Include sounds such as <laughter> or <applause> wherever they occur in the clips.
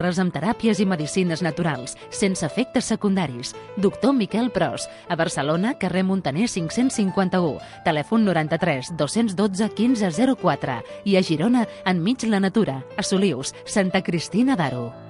amb teràpies i medicines naturals, sense efectes secundaris. Doctor Miquel Pros, a Barcelona, carrer Montaner 551, telèfon 93 212 1504 i a Girona, enmig la natura, a Solius, Santa Cristina d'Aro.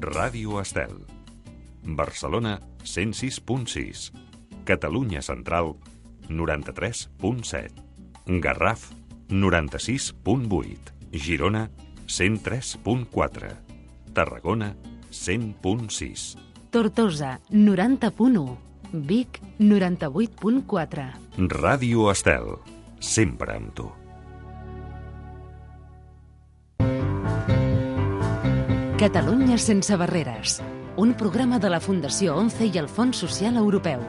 Ràdio Estel. Barcelona 106.6. Catalunya Central 93.7. Garraf 96.8. Girona 103.4. Tarragona 100.6. Tortosa, 90.1. Vic, 98.4. Ràdio Estel. Sempre amb tu. Catalunya sense barreres. Un programa de la Fundació ONCE i el Fons Social Europeu.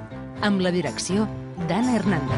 Amb la direcció d'Anna Hernández.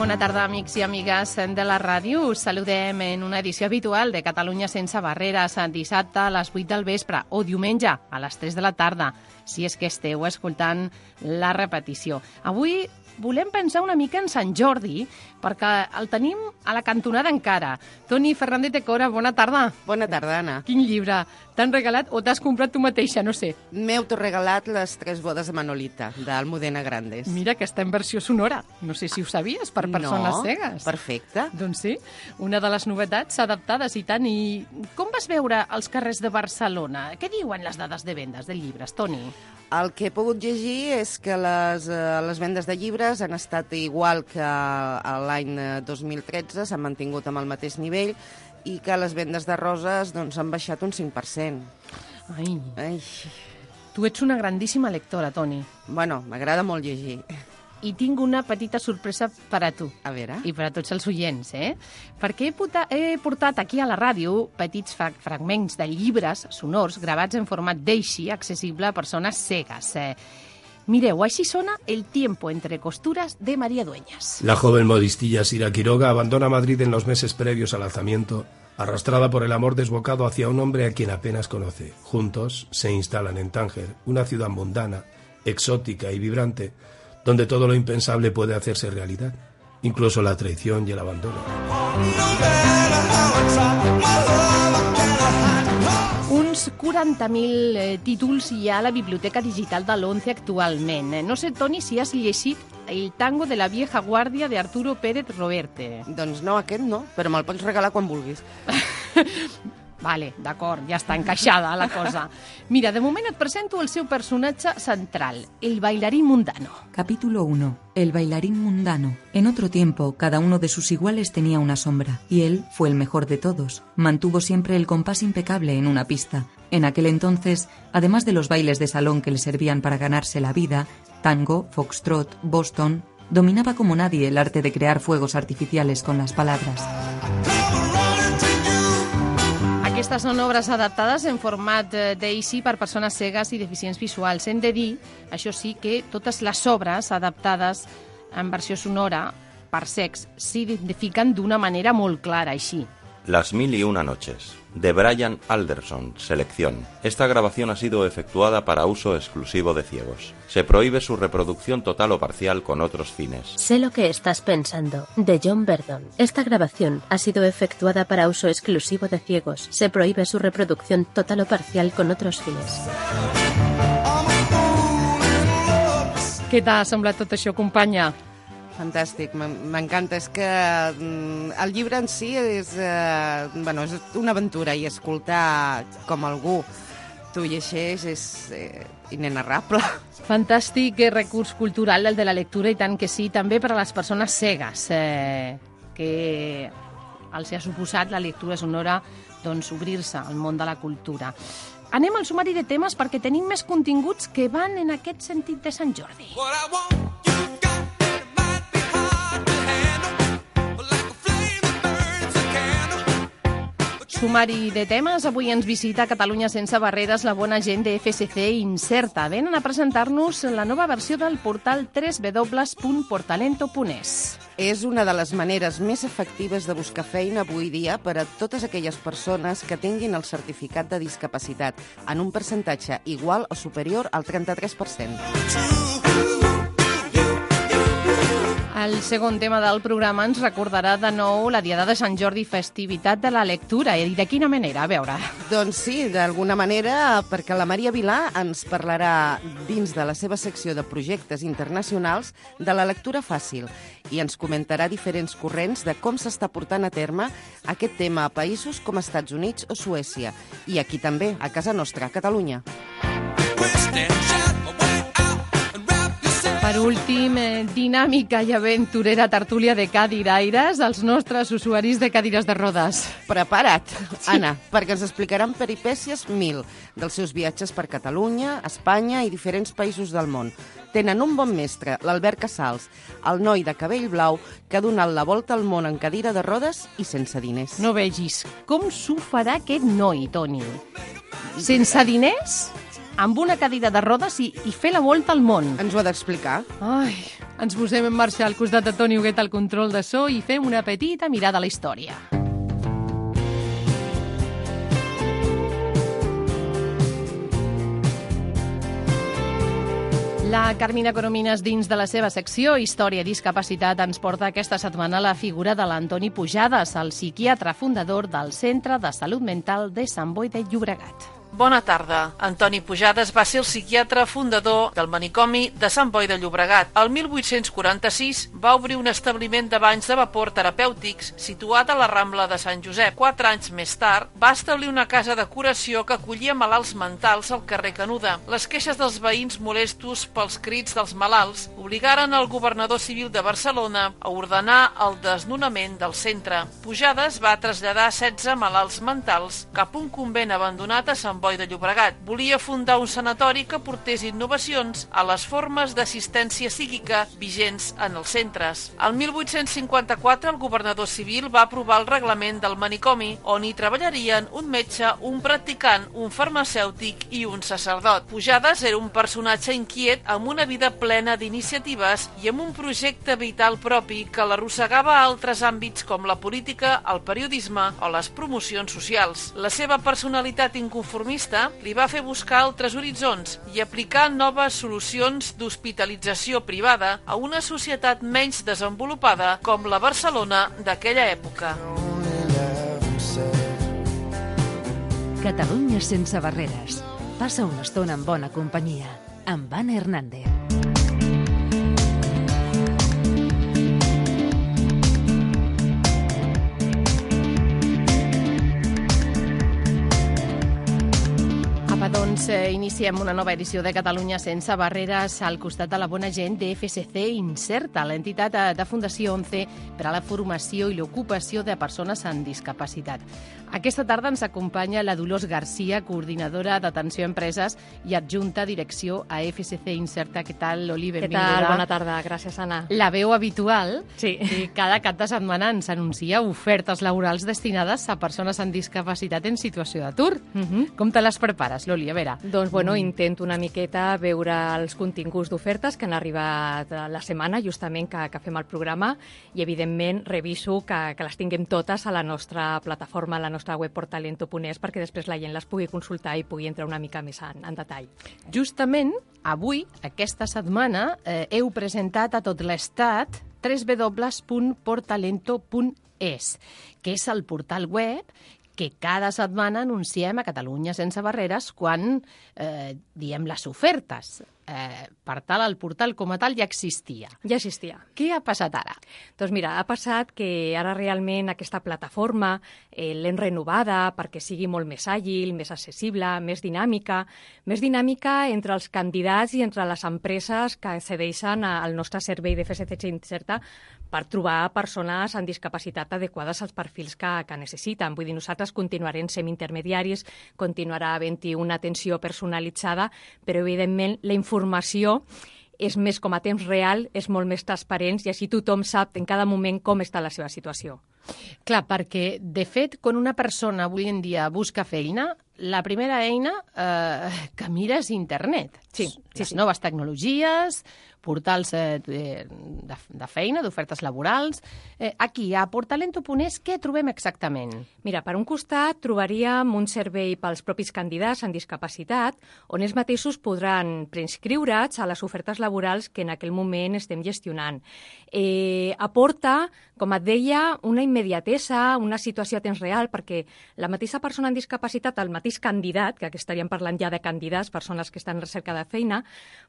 Bona tarda, amics i amigues de la ràdio. Us saludem en una edició habitual de Catalunya sense barreres, dissabte a les 8 del vespre o diumenge a les 3 de la tarda, si és que esteu escoltant la repetició. Avui volem pensar una mica en Sant Jordi, perquè el tenim a la cantonada encara. Toni Fernández de Cora, bona tarda. Bona tarda, Anna. Quin llibre? T'han regalat o t'has comprat tu mateixa? No sé. M'he autoregalat les tres bodes de Manolita, d'Almudena Grandes. Mira que està en versió sonora. No sé si ho sabies, per persones no, cegues. perfecte. Doncs sí, una de les novetats adaptades i tant. I com vas veure els carrers de Barcelona? Què diuen les dades de vendes de llibres, Toni? El que he pogut llegir és que les, eh, les vendes de llibres han estat igual que l'any eh, 2013, s'han mantingut amb el mateix nivell, i que les vendes de roses doncs, han baixat un 5%. Ai, Ai, tu ets una grandíssima lectora, Toni. bueno, m'agrada molt llegir. I tinc una petita sorpresa per a tu. A veure... I per a tots els oients, eh? Perquè he, puta, he portat aquí a la ràdio petits fra fragments de llibres sonors gravats en format d'eixi accessible a persones cegues. Eh? Mireu, així sona El tiempo entre costuras de María Dueñas. La joven modistilla Sira Quiroga abandona Madrid en los meses previos al alzamiento, arrastrada por el amor desbocado hacia un hombre a quien apenas conoce. Juntos se instalan en Tánger, una ciudad mundana, exótica y vibrante, donde todo lo impensable puede hacerse realidad, incluso la traición y el abandono. Uns 40.000 eh, títols hi ha a la biblioteca digital de l'ONCE actualment. Eh, No sé, Toni, si has llegit El tango de la vieja guàrdia de Arturo Pérez Reverte. Doncs no, aquest no, però me'l pots regalar quan vulguis. <laughs> Vale, d'acord, ja està encaixada la cosa. Mira, de moment et presento el seu personatge central, el bailarín mundano. Capítulo 1. El bailarín mundano. En otro tiempo, cada uno de sus iguales tenía una sombra, y él fue el mejor de todos. Mantuvo siempre el compás impecable en una pista. En aquel entonces, además de los bailes de salón que le servían para ganarse la vida, tango, foxtrot, boston, dominaba como nadie el arte de crear fuegos artificiales con las palabras. Aquestes són obres adaptades en format eh, d'ACI per persones cegues i deficients visuals. Hem de dir, això sí, que totes les obres adaptades en versió sonora per sex s'identifiquen d'una manera molt clara, així. Las mil y una noches, de Brian Alderson, selección. Esta grabación ha sido efectuada para uso exclusivo de ciegos. Se prohíbe su reproducción total o parcial con otros fines. Sé lo que estás pensando, de John Verdon. Esta grabación ha sido efectuada para uso exclusivo de ciegos. Se prohíbe su reproducción total o parcial con otros fines. Què t'ha semblat tot això, companya? Fantàstic, m'en- m'encanta. És que mm, el llibre en si és, eh, bueno, és una aventura i escoltar com algú t'ho llegeix és eh, inenarrable. Fantàstic eh, recurs cultural el de la lectura i tant que sí, també per a les persones cegues, eh, que els ha suposat la lectura sonora doncs, obrir-se al món de la cultura. anem al sumari de temes perquè tenim més continguts que van en aquest sentit de Sant Jordi. Sumari de temes. Avui ens visita Catalunya sense barreres la bona gent de FSC Incerta. Venen a presentar-nos la nova versió del portal www.portalento.es. És una de les maneres més efectives de buscar feina avui dia per a totes aquelles persones que tinguin el certificat de discapacitat en un percentatge igual o superior al 33%. El segon tema del programa ens recordarà de nou la Diada de Sant Jordi, festivitat de la lectura. I de quina manera? A veure. Doncs sí, d'alguna manera, perquè la Maria Vilà ens parlarà dins de la seva secció de projectes internacionals de la lectura fàcil i ens comentarà diferents corrents de com s'està portant a terme aquest tema a països com Estats Units o Suècia i aquí també, a casa nostra, a Catalunya. Per últim, eh, dinàmica i aventurera tertúlia de cadiraires, els nostres usuaris de cadires de rodes. Prepara't, sí. Anna, perquè ens explicaran peripècies mil dels seus viatges per Catalunya, Espanya i diferents països del món. Tenen un bon mestre, l'Albert Casals, el noi de cabell blau que ha donat la volta al món en cadira de rodes i sense diners. No vegis com s'ho farà aquest noi, Toni. Sense diners? Amb una cadira de rodes i, i fer la volta al món. Ens ho ha d'explicar. Ai, ens posem en marxa al costat de Toni Huguet al control de so i fem una petita mirada a la història. La Carmina Coromines, dins de la seva secció Història i Discapacitat, ens porta aquesta setmana la figura de l'Antoni Pujades, el psiquiatre fundador del Centre de Salut Mental de Sant Boi de Llobregat. Bona tarda. Antoni Pujades va ser el psiquiatre fundador del manicomi de Sant Boi de Llobregat. El 1846 va obrir un establiment de banys de vapor terapèutics situat a la Rambla de Sant Josep. Quatre anys més tard va establir una casa de curació que acollia malalts mentals al carrer Canuda. Les queixes dels veïns molestos pels crits dels malalts obligaren el governador civil de Barcelona a ordenar el desnonament del centre. Pujades va traslladar 16 malalts mentals cap a un convent abandonat a Sant Boi de Llobregat. Volia fundar un sanatori que portés innovacions a les formes d'assistència psíquica vigents en els centres. El 1854 el governador civil va aprovar el reglament del manicomi on hi treballarien un metge, un practicant, un farmacèutic i un sacerdot. Pujades era un personatge inquiet amb una vida plena d'iniciatives i amb un projecte vital propi que l'arrossegava a altres àmbits com la política, el periodisme o les promocions socials. La seva personalitat inconformista comunista li va fer buscar altres horitzons i aplicar noves solucions d'hospitalització privada a una societat menys desenvolupada com la Barcelona d'aquella època. Catalunya sense barreres. Passa una estona en bona companyia amb Anna Hernández. Doncs eh, iniciem una nova edició de Catalunya sense barreres al costat de la bona gent de FSC Incerta, l'entitat eh, de Fundació 11 per a la formació i l'ocupació de persones amb discapacitat. Aquesta tarda ens acompanya la Dolors Garcia, coordinadora d'atenció a empreses i adjunta direcció a FSC Incerta. Què tal, Loli? Benvinguda. Què tal? Bona tarda. Gràcies, Anna. La veu habitual. Sí. I cada cap de setmana ens anuncia ofertes laborals destinades a persones amb discapacitat en situació d'atur. Uh Mhm. -huh. Com te les prepares, Loli? A veure. Doncs, bueno, intento una miqueta veure els continguts d'ofertes que han arribat la setmana, justament que, que fem el programa, i, evidentment, reviso que, que les tinguem totes a la nostra plataforma, a la nostra web portalento.es, perquè després la gent les pugui consultar i pugui entrar una mica més en, en detall. Justament, avui, aquesta setmana, eh, heu presentat a tot l'estat www.portalento.es, que és el portal web que cada setmana anunciem a Catalunya sense barreres quan eh, diem les ofertes. eh, per tal, el portal com a tal ja existia. Ja existia. Què ha passat ara? Doncs mira, ha passat que ara realment aquesta plataforma eh, l'hem renovada perquè sigui molt més àgil, més accessible, més dinàmica, més dinàmica entre els candidats i entre les empreses que cedeixen al nostre servei de FSC Incerta per trobar persones amb discapacitat adequades als perfils que, que necessiten. Vull dir, nosaltres continuarem sent intermediaris, continuarà havent-hi una atenció personalitzada, però evidentment la informació és més com a temps real, és molt més transparent i així tothom sap en cada moment com està la seva situació. Clar, perquè, de fet, quan una persona avui en dia busca feina, la primera eina eh, que mira és internet. Sí, Les sí, sí. noves tecnologies, portals eh, de, de feina, d'ofertes laborals. Eh, aquí, a portalento.es, què trobem exactament? Mira, per un costat trobaríem un servei pels propis candidats amb discapacitat, on ells mateixos podran preinscriure's a les ofertes laborals que en aquell moment estem gestionant. Eh, aporta, com et deia, una immediatesa, una situació a temps real, perquè la mateixa persona amb discapacitat, el mateix candidat, que aquí estaríem parlant ja de candidats, persones que estan en recerca de feina,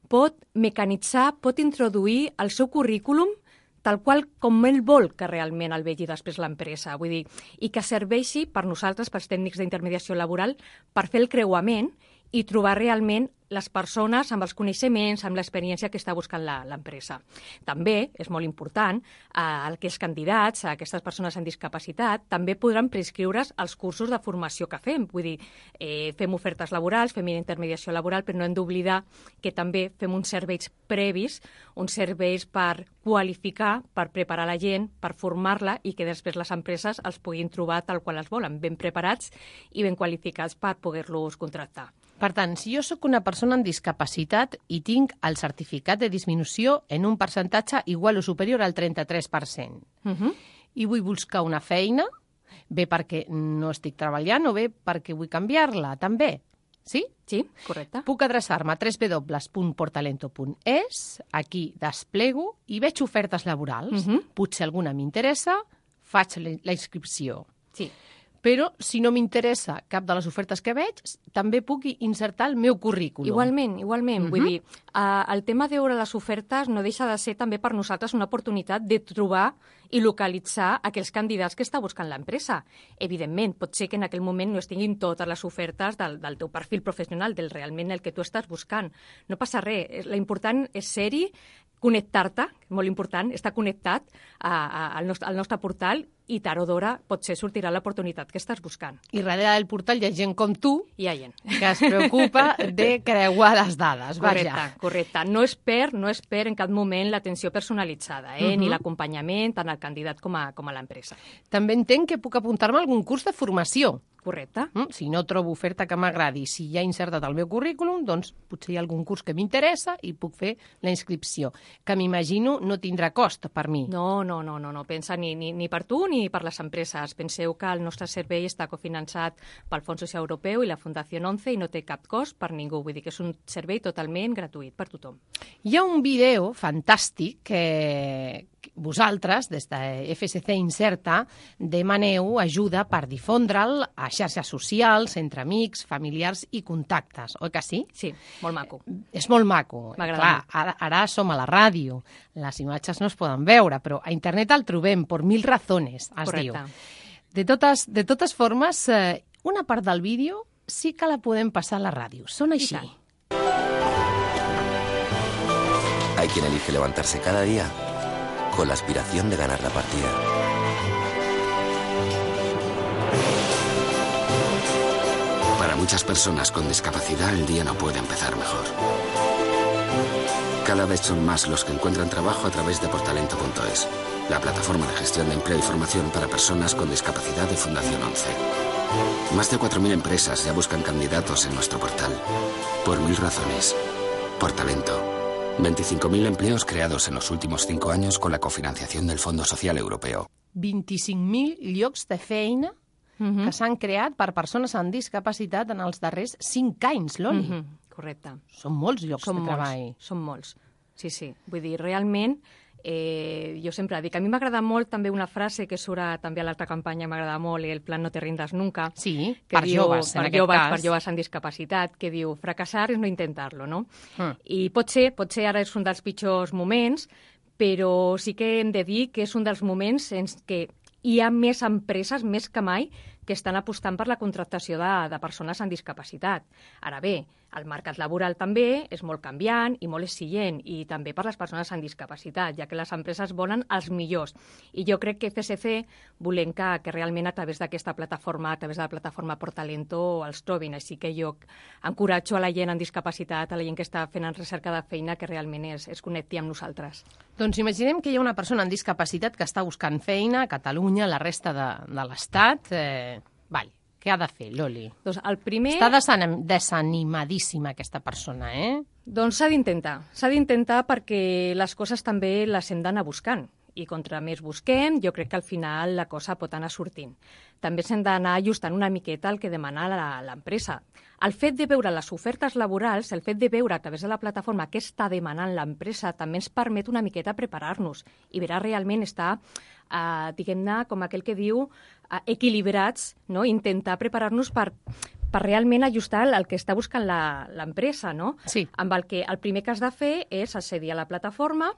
pot mecanitzar, pot introduir el seu currículum tal qual com ell vol que realment el vegi després l'empresa. Vull dir, i que serveixi per nosaltres, pels tècnics d'intermediació laboral, per fer el creuament i trobar realment les persones amb els coneixements, amb l'experiència que està buscant l'empresa. També, és molt important, eh, aquests candidats, aquestes persones amb discapacitat, també podran prescriure's als cursos de formació que fem. Vull dir, eh, fem ofertes laborals, fem intermediació laboral, però no hem d'oblidar que també fem uns serveis previs, uns serveis per qualificar, per preparar la gent, per formar-la i que després les empreses els puguin trobar tal qual els volen, ben preparats i ben qualificats per poder-los contractar. Per tant, si jo sóc una persona amb discapacitat i tinc el certificat de disminució en un percentatge igual o superior al 33%, Uh -huh. i vull buscar una feina, bé perquè no estic treballant o bé perquè vull canviar-la, també. Sí? Sí, correcte. Puc adreçar-me a www.portalento.es, aquí desplego i veig ofertes laborals. Mhm. Potser alguna m'interessa, faig la inscripció. Sí. Però, si no m'interessa cap de les ofertes que veig, també puc insertar el meu currículum. Igualment, igualment. Mhm. Vull dir, eh, el tema de veure les ofertes no deixa de ser també per nosaltres una oportunitat de trobar i localitzar aquells candidats que està buscant l'empresa. Evidentment, pot ser que en aquell moment no es tinguin totes les ofertes del, del teu perfil professional, del realment el que tu estàs buscant. No passa res. L'important és ser-hi, connectar-te, molt important, estar connectat a, a, al, nostre, al nostre portal i tard o d'hora potser sortirà l'oportunitat que estàs buscant. I darrere del portal hi ha gent com tu Hi ha gent. que es preocupa de creuar les dades. Correcte, Vaja. correcte. No es perd, no es perd en cap moment l'atenció personalitzada, eh? Mhm. ni l'acompanyament tant al candidat com a, com a l'empresa. També entenc que puc apuntar-me a algun curs de formació. Correcte. Mm, Si no trobo oferta que m'agradi, si ja he insertat el meu currículum, doncs potser hi ha algun curs que m'interessa i puc fer la inscripció, que m'imagino no tindrà cost per mi. No, no, no, no, no. pensa ni, ni, ni per tu ni per les empreses. Penseu que el nostre servei està cofinançat pel Fons Social Europeu i la Fundació 11 i no té cap cost per ningú. Vull dir que és un servei totalment gratuït per tothom. Hi ha un vídeo fantàstic que vosaltres, des de FSC Incerta, demaneu ajuda per difondre'l a xarxes socials, entre amics, familiars i contactes, oi que sí? Sí, molt maco. És molt maco. M'agrada Clar, ara, ara som a la ràdio, les imatges no es poden veure, però a internet el trobem per mil razones, es Correcte. diu. De totes, de totes formes, eh, una part del vídeo sí que la podem passar a la ràdio. Són així. Hay quien elige levantarse cada día con la aspiración de ganar la partida. Para muchas personas con discapacidad el día no puede empezar mejor. Cada vez son más los que encuentran trabajo a través de portalento.es, la plataforma de gestión de empleo y formación para personas con discapacidad de Fundación 11. Más de 4.000 empresas ya buscan candidatos en nuestro portal. Por mil razones. Por talento. 25.000 empleos creados en los últimos cinco años con la cofinanciación del Fondo Social Europeo. 25.000 llocs de feina Mhm. que s'han creat per persones amb discapacitat en els darrers 5 anys, Loli. Mhm, Correcte. Són molts llocs Són de molts, treball. són molts. Sí, sí. Vull dir, realment Eh, jo sempre dic, a mi m'agrada molt també una frase que surt també a l'altra campanya, m'agrada molt, el plan no te rindas nunca. Sí, que per diu, joves, en per aquest joves, cas. per joves amb discapacitat, que diu, fracassar és no intentar-lo, no? Mm. I potser, potser ara és un dels pitjors moments, però sí que hem de dir que és un dels moments en què hi ha més empreses, més que mai, que estan apostant per la contractació de, de persones amb discapacitat. Ara bé, el mercat laboral també és molt canviant i molt exigent, i també per les persones amb discapacitat, ja que les empreses volen els millors. I jo crec que FSC volem que, que realment a través d'aquesta plataforma, a través de la plataforma Portalento, els trobin. Així que jo encoratjo a la gent amb discapacitat, a la gent que està fent en recerca de feina, que realment es, es connecti amb nosaltres. Doncs imaginem que hi ha una persona amb discapacitat que està buscant feina a Catalunya, a la resta de, de l'Estat. Eh. Què ha de fer, Loli? Doncs el primer... Està desanim desanimadíssima aquesta persona, eh? Doncs s'ha d'intentar. S'ha d'intentar perquè les coses també les hem d'anar buscant. I contra més busquem, jo crec que al final la cosa pot anar sortint. També s'hem d'anar ajustant una miqueta el que demana la- l'empresa. El fet de veure les ofertes laborals, el fet de veure a través de la plataforma què està demanant l'empresa, també ens permet una miqueta preparar-nos i veure realment estar, eh, diguem-ne, com aquell que diu, equilibrats, no? intentar preparar-nos per, per realment ajustar el que està buscant la- l'empresa, no? Sí. Amb el que el primer que has de fer és accedir a la plataforma,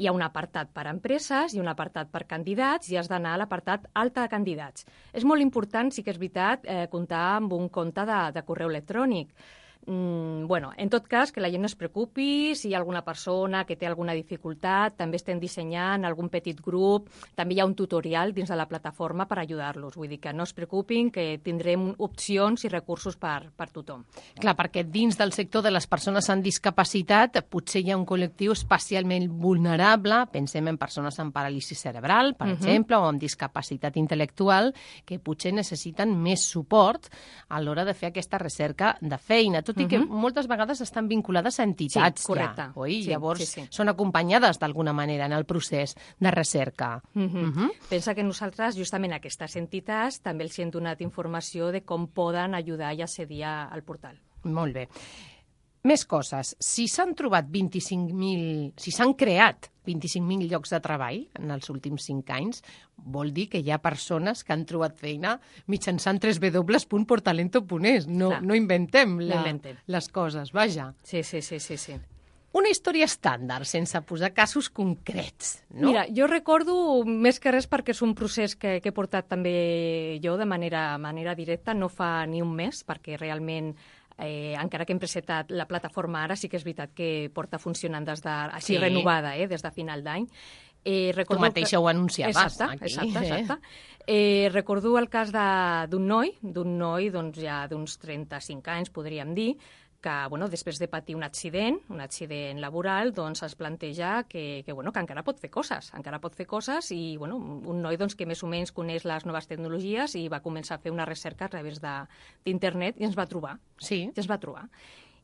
hi ha un apartat per a empreses i un apartat per candidats i has d'anar a l'apartat alta de candidats. És molt important, sí que és veritat, eh, comptar amb un compte de, de correu electrònic. Mm, bueno, en tot cas, que la gent no es preocupi, si hi ha alguna persona que té alguna dificultat, també estem dissenyant algun petit grup, també hi ha un tutorial dins de la plataforma per ajudar-los. Vull dir que no es preocupin, que tindrem opcions i recursos per, per tothom. Clar, perquè dins del sector de les persones amb discapacitat potser hi ha un col·lectiu especialment vulnerable, pensem en persones amb paràlisi cerebral, per Mhm. exemple, o amb discapacitat intel·lectual, que potser necessiten més suport a l'hora de fer aquesta recerca de feina, tot i que Mhm. moltes vegades estan vinculades a entitats Sí, correcte. ja, oi? Sí, Llavors sí, sí. són acompanyades d'alguna manera en el procés de recerca. Mhm. Mhm. Pensa que nosaltres, justament aquestes entitats, també els hem donat informació de com poden ajudar i accedir al portal. Molt bé. Més coses. Si s'han trobat 25.000... Si s'han creat 25.000 llocs de treball en els últims 5 anys, vol dir que hi ha persones que han trobat feina mitjançant www.portalento.es. No, Clar. no inventem, No la, inventem. les coses, vaja. Sí, sí, sí, sí, sí. Una història estàndard, sense posar casos concrets, no? Mira, jo recordo més que res perquè és un procés que, que he portat també jo de manera, manera directa, no fa ni un mes, perquè realment eh, encara que hem presentat la plataforma ara, sí que és veritat que porta funcionant des de, així Sí. renovada, eh, des de final d'any. Eh, recordo mateixa ho anunciaves, Exacte, aquí, exacte, eh? <laughs> exacte. Eh, recordo el cas d'un noi, d'un noi doncs, ja d'uns 35 anys, podríem dir, que bueno, després de patir un accident, un accident laboral, doncs es planteja que, que, bueno, que encara pot fer coses, encara pot fer coses i bueno, un noi doncs, que més o menys coneix les noves tecnologies i va començar a fer una recerca a través de- d'internet i ens va trobar. Sí. I ens va trobar.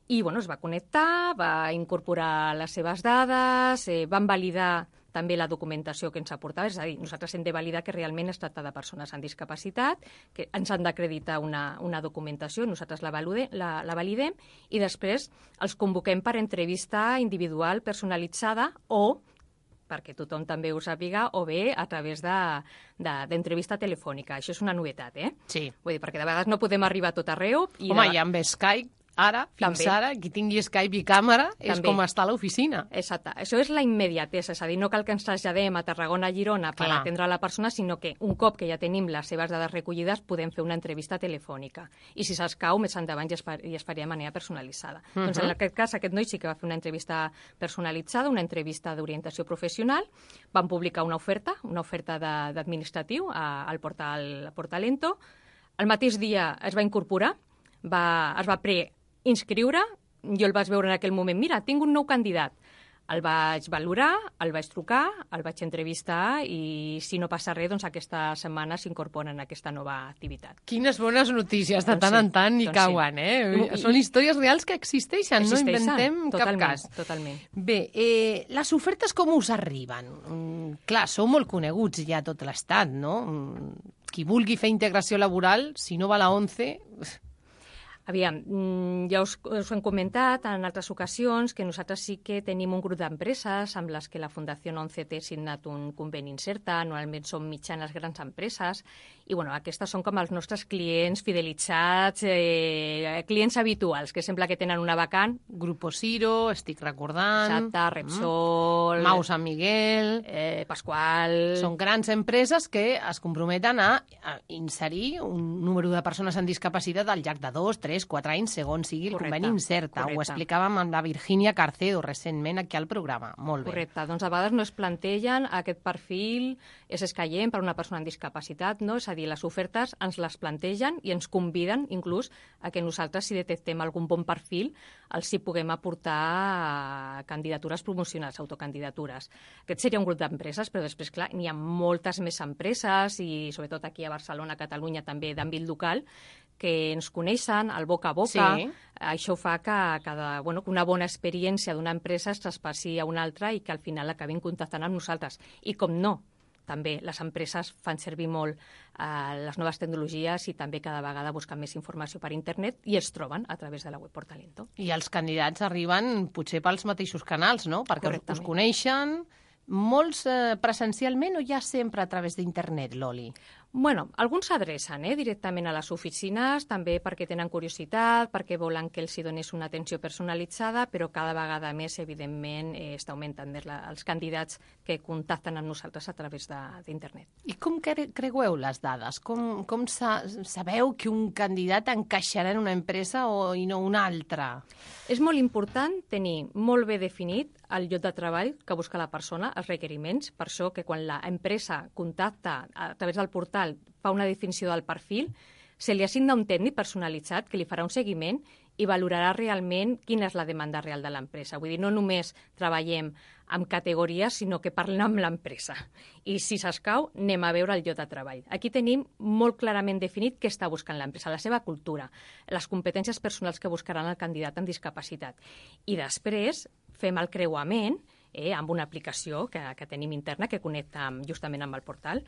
I bueno, es va connectar, va incorporar les seves dades, eh, van validar també la documentació que ens aportava, és a dir, nosaltres hem de validar que realment es tracta de persones amb discapacitat, que ens han d'acreditar una, una documentació, nosaltres la, valude, la, la validem i després els convoquem per entrevista individual personalitzada o perquè tothom també ho sàpiga, o bé a través de- de- d'entrevista telefònica. Això és una novetat, eh? Sí. Vull dir, perquè de vegades no podem arribar a tot arreu. I Home, de... i amb Skype, ara, fins També. ara, qui tingui Skype i càmera és També. com està a l'oficina. Exacte. Això és la immediatesa, és a dir, no cal que ens traslladem a Tarragona, a Girona per Clar. atendre la persona, sinó que un cop que ja tenim les seves dades recollides podem fer una entrevista telefònica. I si s'escau, més endavant ja es, fa, ja es faria de manera personalitzada. Mhm. Doncs en aquest cas, aquest noi sí que va fer una entrevista personalitzada, una entrevista d'orientació professional, van publicar una oferta, una oferta de- d'administratiu al portal Portalento. El mateix dia es va incorporar, va, es va preinscriure, jo el vaig veure en aquell moment, mira, tinc un nou candidat. El vaig valorar, el vaig trucar, el vaig entrevistar i si no passa res, doncs aquesta setmana s'incorpora en aquesta nova activitat. Quines bones notícies, de Doncs tant sí, en tant, i doncs cauen, sí. eh? I- Són històries reals que existeixen, Existeixen, no inventem totalment, cap cas. Totalment. Bé, eh, les ofertes com us arriben? Mm, clar, sou molt coneguts ja a tot l'estat, no? Mm, Qui vulgui fer integració laboral, si no va a la 11... Aviam, mm, ja us, us hem comentat en altres ocasions que nosaltres sí que tenim un grup d'empreses amb les que la Fundació 11 té signat un conveni incerta, normalment són mitjanes grans empreses, i bueno, aquestes són com els nostres clients fidelitzats, eh, clients habituals, que sembla que tenen una vacant. Grupo Ciro, estic recordant. Exacte, Repsol... Mm. Mau Sant Miguel... Eh, Pasqual... Són grans empreses que es comprometen a, a inserir un número de persones amb discapacitat al llarg de dos, tres, 3-4 anys, segons sigui el Correcte, conveni incerta. correcte. Ho explicàvem amb la Virginia Carcedo recentment aquí al programa. Molt bé. Correcte, doncs a vegades no es plantegen aquest perfil és escaient per a una persona amb discapacitat, no? és a dir, les ofertes ens les plantegen i ens conviden inclús a que nosaltres, si detectem algun bon perfil, els hi puguem aportar candidatures promocionals, autocandidatures. Aquest seria un grup d'empreses, però després, clar, n'hi ha moltes més empreses i sobretot aquí a Barcelona, Catalunya, també d'àmbit local, que ens coneixen, el boca a boca. Sí. Això fa que, cada, bueno, que una bona experiència d'una empresa es traspassi a una altra i que al final acabin contactant amb nosaltres. I com no, també les empreses fan servir molt eh, les noves tecnologies i també cada vegada busquen més informació per internet i es troben a través de la web Portalento. I els candidats arriben potser pels mateixos canals, no? Perquè us, coneixen molts eh, presencialment o ja sempre a través d'internet, Loli? Bueno, alguns s'adrecen eh, directament a les oficines, també perquè tenen curiositat, perquè volen que els hi donés una atenció personalitzada, però cada vegada més, evidentment, eh, està augmentant més la, els candidats que contacten amb nosaltres a través de- d'internet. I com cre creueu les dades? Com, com sa sabeu que un candidat encaixarà en una empresa o i no una altra? És molt important tenir molt bé definit el lloc de treball que busca la persona, els requeriments, per això que quan l'empresa contacta a través del portal, fa una definició del perfil, se li assigna un tècnic personalitzat que li farà un seguiment i valorarà realment quina és la demanda real de l'empresa. Vull dir, no només treballem amb categories, sinó que parlem amb l'empresa. I si s'escau, anem a veure el lloc de treball. Aquí tenim molt clarament definit què està buscant l'empresa, la seva cultura, les competències personals que buscaran el candidat amb discapacitat. I després fem el creuament eh, amb una aplicació que, que tenim interna que connecta amb, justament amb el portal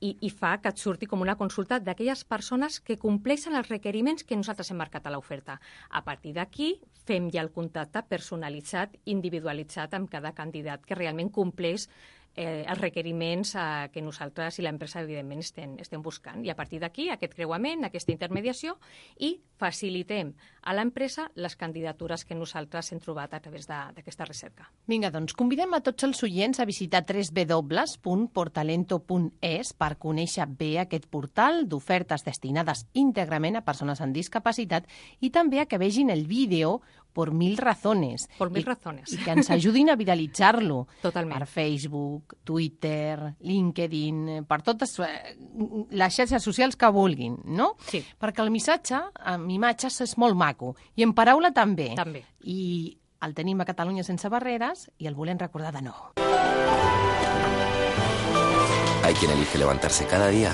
i, i fa que et surti com una consulta d'aquelles persones que compleixen els requeriments que nosaltres hem marcat a l'oferta. A partir d'aquí, fem ja el contacte personalitzat, individualitzat amb cada candidat que realment compleix eh, els requeriments eh, que nosaltres i l'empresa, evidentment, estem, estem buscant. I a partir d'aquí, aquest creuament, aquesta intermediació, i facilitem a l'empresa les candidatures que nosaltres hem trobat a través d'aquesta recerca. Vinga, doncs convidem a tots els oients a visitar www.portalento.es per conèixer bé aquest portal d'ofertes destinades íntegrament a persones amb discapacitat i també a que vegin el vídeo por mil razones. Por mil I- razones. I que ens ajudin a viralitzar-lo. Totalment. Per Facebook, Twitter, LinkedIn, per totes eh, les xarxes socials que vulguin, no? Sí. Perquè el missatge, amb imatges, és molt maco. I en paraula també. També. I el tenim a Catalunya sense barreres i el volem recordar de nou. Hay quien elige levantarse cada día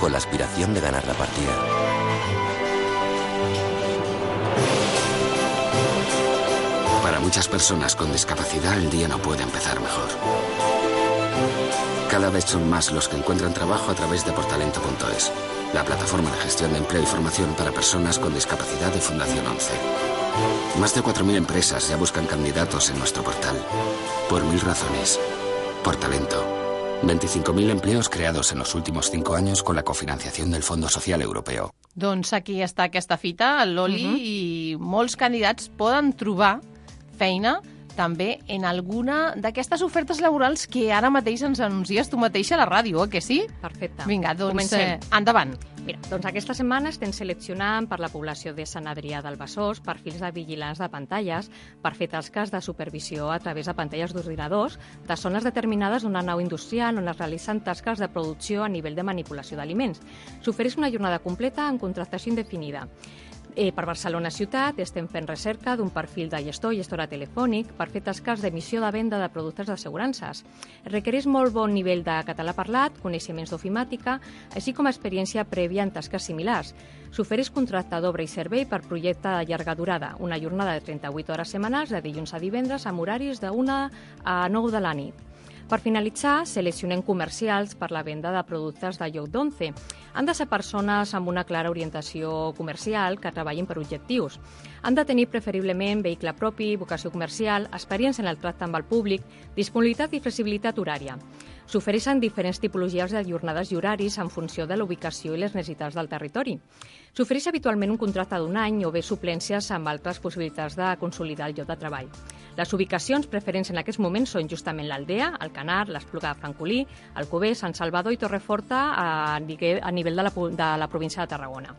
con la aspiración de ganar la partida. Para muchas personas con discapacidad el día no puede empezar mejor. Cada vez son más los que encuentran trabajo a través de portalento.es, la plataforma de gestión de empleo y formación para personas con discapacidad de Fundación 11. Más de 4.000 empresas ya buscan candidatos en nuestro portal. Por mil razones. Por talento. 25.000 empleos creados en los últimos cinco años con la cofinanciación del Fondo Social Europeo. Doncs aquí està aquesta fita, el Loli, Mhm. i molts candidats poden trobar feina també en alguna d'aquestes ofertes laborals que ara mateix ens anuncies tu mateixa a la ràdio, eh, que sí? Perfecte. Vinga, doncs Comencem. eh, endavant. Mira, doncs aquesta setmana estem seleccionant per la població de Sant Adrià del Besòs perfils de vigilants de pantalles per fer tasques de supervisió a través de pantalles d'ordinadors de zones determinades d'una nau industrial on es realitzen tasques de producció a nivell de manipulació d'aliments. S'ofereix una jornada completa en contractació indefinida. Eh, per Barcelona ciutat estem fent recerca d'un perfil de gestor gestora telefònic per fer tasques d'emissió de venda de productes d'assegurances. Requereix molt bon nivell de català parlat, coneixements d'ofimàtica, així com experiència prèvia en tasques similars. S'ofereix contracte d'obra i servei per projecte de llarga durada, una jornada de 38 hores setmanals de dilluns a divendres amb horaris de 1 a 9 de la nit. Per finalitzar, seleccionem comercials per la venda de productes de lloc d'once. Han de ser persones amb una clara orientació comercial que treballin per objectius. Han de tenir preferiblement vehicle propi, vocació comercial, experiència en el tracte amb el públic, disponibilitat i flexibilitat horària. S'ofereixen diferents tipologies de jornades i horaris en funció de la ubicació i les necessitats del territori. S'ofereix habitualment un contracte d'un any o bé suplències amb altres possibilitats de consolidar el lloc de treball. Les ubicacions preferents en aquests moments són justament l'Aldea, el Canar, l'Espluga de Francolí, Alcover, Sant Salvador i Torreforta a, a nivell de la, de la província de Tarragona.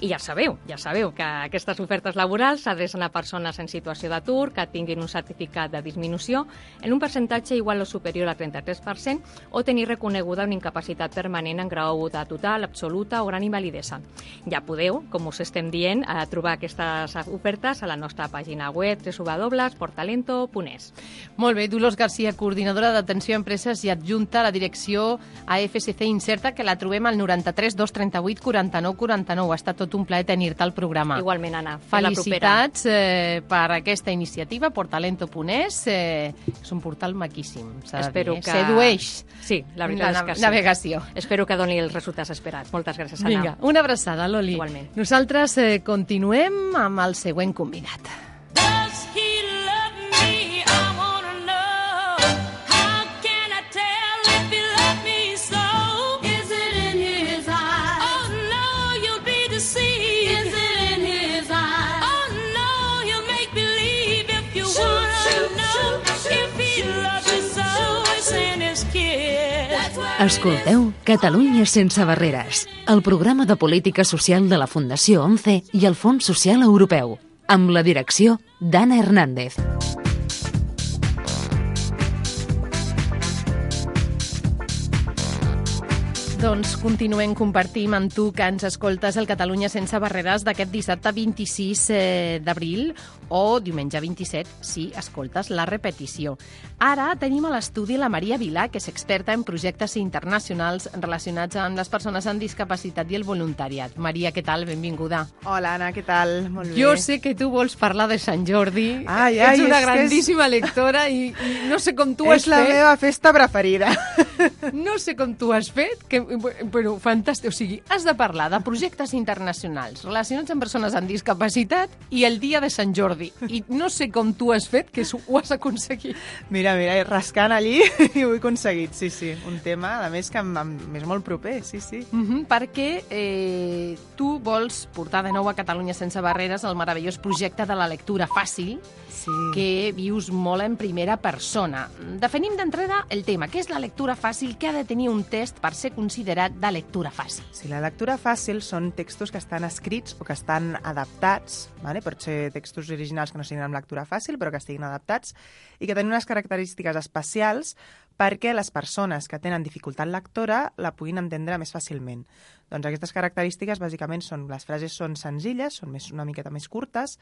I ja sabeu, ja sabeu que aquestes ofertes laborals s'adrecen a persones en situació d'atur que tinguin un certificat de disminució en un percentatge igual o superior al 33% o tenir reconeguda una incapacitat permanent en grau de total, absoluta o gran invalidesa. Ja podeu, com us estem dient, a trobar aquestes ofertes a la nostra pàgina web www.portalento.es. Molt bé, Dolors Garcia, coordinadora d'atenció a empreses i adjunta a la direcció a FSC Incerta, que la trobem al 93 238 49 49. Està tot un plaer tenir-te al programa. Igualment, Anna. Felicitats eh, per aquesta iniciativa, Portalento.es. Eh, és un portal maquíssim, s'ha de Espero dir. eh? que... Sedueix Sí, la veritat la és que sí. navegació. Espero que doni els resultats esperats. Moltes gràcies, Anna. Vinga, una abraçada, Loli. Igualment. Nosaltres eh, continuem amb el següent convidat. Does he Escolteu Catalunya sense barreres, el programa de política social de la Fundació 11 i el Fons Social Europeu, amb la direcció d'Anna Hernández. Doncs continuem compartint amb tu que ens escoltes el Catalunya sense barreres d'aquest dissabte 26 eh, d'abril o diumenge 27 si escoltes la repetició. Ara tenim a l'estudi la Maria Vilà, que és experta en projectes internacionals relacionats amb les persones amb discapacitat i el voluntariat. Maria, què tal? Benvinguda. Hola, Anna, què tal? Molt bé. Jo sé que tu vols parlar de Sant Jordi. Ai, ai, Ets una és grandíssima lectora i, i no sé com tu has És la fet. meva festa preferida. <laughs> No sé com tu has fet, que, però fantàstic. O sigui, has de parlar de projectes internacionals relacionats amb persones amb discapacitat i el dia de Sant Jordi. I no sé com tu has fet, que ho has aconseguit. Mira, mira, rascant allí <laughs> i ho he aconseguit, sí, sí. Un tema, a més, que m'és molt proper, sí, sí. Mm -hmm, perquè eh, tu vols portar de nou a Catalunya sense barreres el meravellós projecte de la lectura fàcil, sí. que vius molt en primera persona. Definim d'entrada el tema. Què és la lectura fàcil? Què ha de tenir un test per ser considerat de lectura fàcil? Sí, la lectura fàcil són textos que estan escrits o que estan adaptats, vale? pot ser textos originals que no siguin amb lectura fàcil, però que estiguin adaptats, i que tenen unes característiques especials perquè les persones que tenen dificultat lectora la puguin entendre més fàcilment. Doncs aquestes característiques bàsicament són, les frases són senzilles, són més, una miqueta més curtes,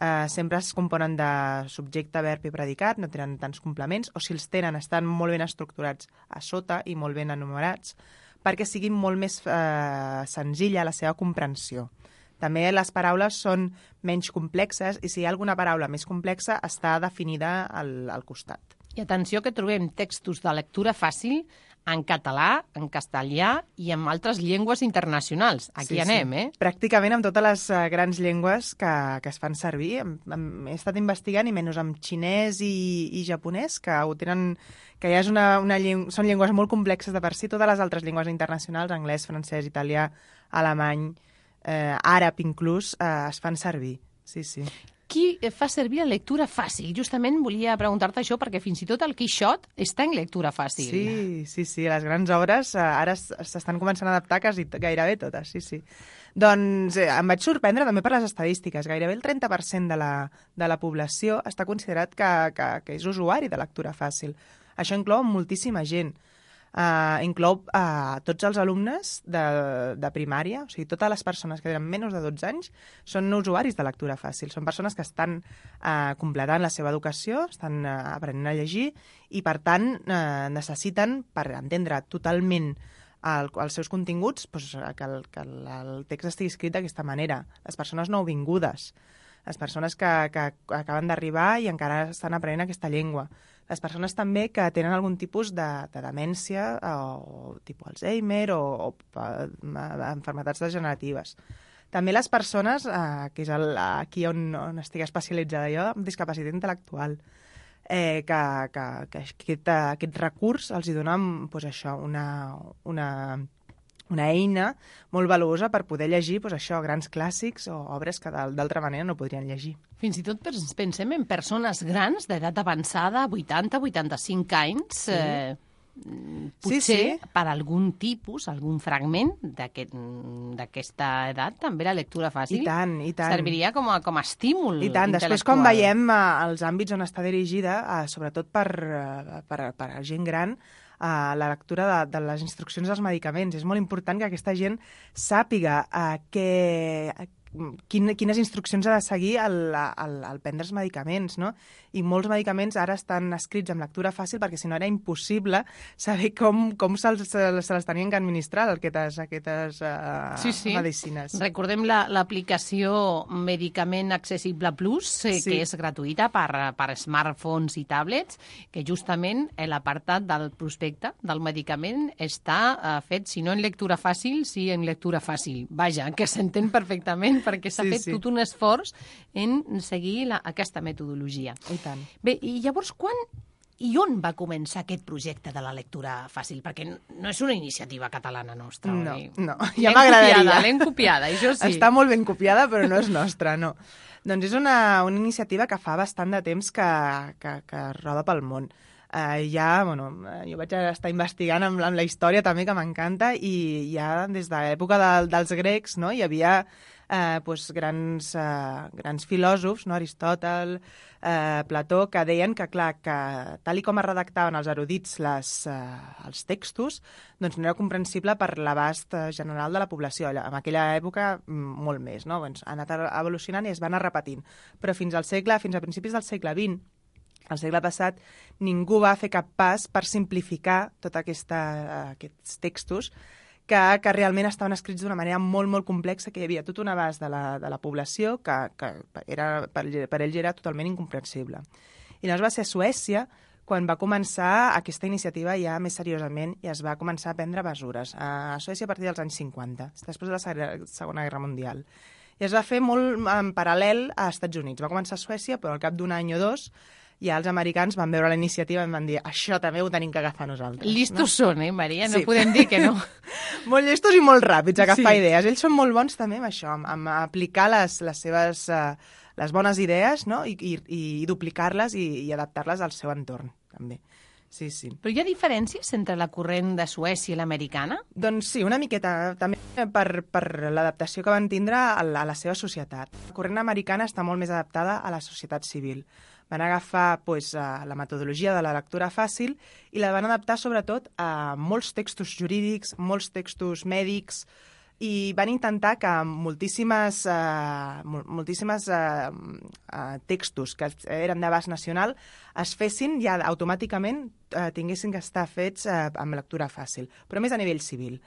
eh, sempre es componen de subjecte, verb i predicat, no tenen tants complements, o si els tenen estan molt ben estructurats a sota i molt ben enumerats, perquè siguin molt més eh, senzilla la seva comprensió. També les paraules són menys complexes i si hi ha alguna paraula més complexa està definida al, al costat. I atenció que trobem textos de lectura fàcil en català, en castellà i en altres llengües internacionals. Aquí Sí, anem, sí. eh? Pràcticament amb totes les uh, grans llengües que, que es fan servir. Em, em, he estat investigant i menys amb xinès i, i japonès, que ho tenen que ja és una, una lleng són llengües molt complexes de per si. Totes les altres llengües internacionals, anglès, francès, italià, alemany, eh, àrab inclús, eh, es fan servir. Sí, sí. Qui fa servir la lectura fàcil? Justament volia preguntar-te això perquè fins i tot el Quixot està en lectura fàcil. Sí, sí, sí, les grans obres eh, ara s'estan començant a adaptar quasi gairebé totes, sí, sí. Doncs eh, em vaig sorprendre també per les estadístiques. Gairebé el 30% de la, de la població està considerat que, que, que és usuari de lectura fàcil. Això inclou moltíssima gent. Uh, inclou uh, tots els alumnes de, de primària, o sigui, totes les persones que tenen menys de 12 anys són usuaris de lectura fàcil. Són persones que estan uh, completant la seva educació, estan uh, aprenent a llegir i, per tant, uh, necessiten, per entendre totalment el, els seus continguts, doncs, que, el, que el, el text estigui escrit d'aquesta manera. Les persones nouvingudes, les persones que, que acaben d'arribar i encara estan aprenent aquesta llengua. Les persones també que tenen algun tipus de, de demència o, tipus Alzheimer o, o eh, enfermetats degeneratives. També les persones, eh, que és el, aquí on, on estic especialitzada jo, amb discapacitat intel·lectual, eh, que, que, que aquest, eh, aquest recurs els hi dona pues, això, una, una, una eina molt valuosa per poder llegir pues, això grans clàssics o obres que d'al- d'altra manera no podrien llegir. Fins i tot pens- pensem en persones grans d'edat avançada, 80-85 anys, Sí. eh, potser Sí, sí. per algun tipus, algun fragment d'aquest- d'aquesta edat, també la lectura fàcil I tant, i tant. serviria com a, com a estímul I tant, després quan intel·lectual. veiem eh, els àmbits on està dirigida, eh, sobretot per, eh, per, per gent gran, eh, la lectura de, de les instruccions dels medicaments. És molt important que aquesta gent sàpiga eh, que, quin, quines instruccions ha de seguir al, al, al prendre els medicaments, no? I molts medicaments ara estan escrits amb lectura fàcil perquè si no era impossible saber com, com se'ls se, se les tenien que administrar aquestes, aquestes uh, Sí, sí. medicines. Recordem la- l'aplicació Medicament Accessible Plus, eh, Sí. que és gratuïta per, per smartphones i tablets, que justament en l'apartat del prospecte del medicament està eh, fet, si no en lectura fàcil, sí en lectura fàcil. Vaja, que s'entén perfectament perquè s'ha Sí, fet sí. tot un esforç en seguir la, aquesta metodologia. I tant. Bé, i llavors quan i on va començar aquest projecte de la lectura fàcil? Perquè no és una iniciativa catalana nostra. No, oi? no, ja m'agradaria. L'hem copiada, això sí. Està molt ben copiada, però no és nostra, no. Doncs és una, una iniciativa que fa bastant de temps que, que, que roda pel món. Uh, ja, bueno, jo vaig estar investigant amb, amb la història també, que m'encanta, i ja des de l'època de, dels grecs no, hi havia eh, pues, grans, eh, grans filòsofs, no? Aristòtel, eh, Plató, que deien que, clar, que tal i com es redactaven els erudits les, eh, els textos, doncs no era comprensible per l'abast eh, general de la població. En aquella època, mm, molt més, no? Doncs ha anat evolucionant i es va anar repetint. Però fins al segle, fins a principis del segle XX, al segle passat, ningú va fer cap pas per simplificar tots eh, aquests textos que, que realment estaven escrits d'una manera molt, molt complexa, que hi havia tot un abast de la, de la població que, que era, per, per ells era totalment incomprensible. I llavors va ser a Suècia quan va començar aquesta iniciativa ja més seriosament i es va començar a prendre mesures. A Suècia a partir dels anys 50, després de la Segona Guerra Mundial. I es va fer molt en paral·lel a Estats Units. Va començar a Suècia, però al cap d'un any o dos ja els americans van veure la iniciativa i van dir això també ho tenim que agafar nosaltres. Listos són, eh, Maria? No Sí. podem dir que no. <laughs> molt llestos i molt ràpids a agafar Sí. idees. Ells són molt bons també amb això, amb, amb aplicar les, les seves eh, les bones idees no? I, i, i duplicar-les i, i adaptar-les al seu entorn, també. Sí, sí. Però hi ha diferències entre la corrent de Suècia i l'americana? Doncs sí, una miqueta, també per, per l'adaptació que van tindre a la, a la seva societat. La corrent americana està molt més adaptada a la societat civil. Van agafar pues, eh, la metodologia de la lectura fàcil i la van adaptar sobretot a molts textos jurídics, molts textos mèdics, i van intentar que moltíssimes, eh, mol- moltíssimes eh, eh, textos que eren d'abast nacional es fessin ja automàticament eh, tinguessin que estar fets eh, amb lectura fàcil, però més a nivell civil.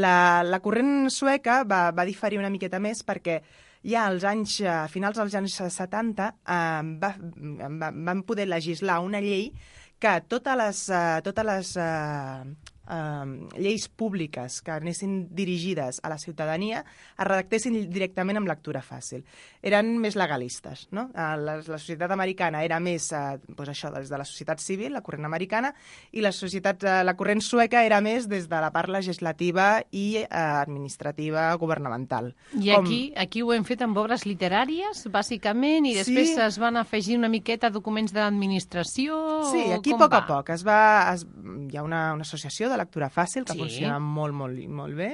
La, la corrent sueca va, va diferir una miqueta més perquè ja als anys, eh, a finals dels anys 70 eh, va, va, van poder legislar una llei que totes les, eh, totes les eh, eh, lleis públiques que anessin dirigides a la ciutadania es redactessin directament amb lectura fàcil. Eren més legalistes, no? Eh, La, la societat americana era més, eh, doncs això, des de la societat civil, la corrent americana, i la societat, eh, la corrent sueca era més des de la part legislativa i eh, administrativa governamental. I aquí, aquí ho hem fet amb obres literàries, bàsicament, i després Sí. es van afegir una miqueta documents d'administració? Sí, aquí com a poc va? a poc. Es va, es, hi ha una, una associació de lectura fàcil que Sí. funciona molt, molt, molt bé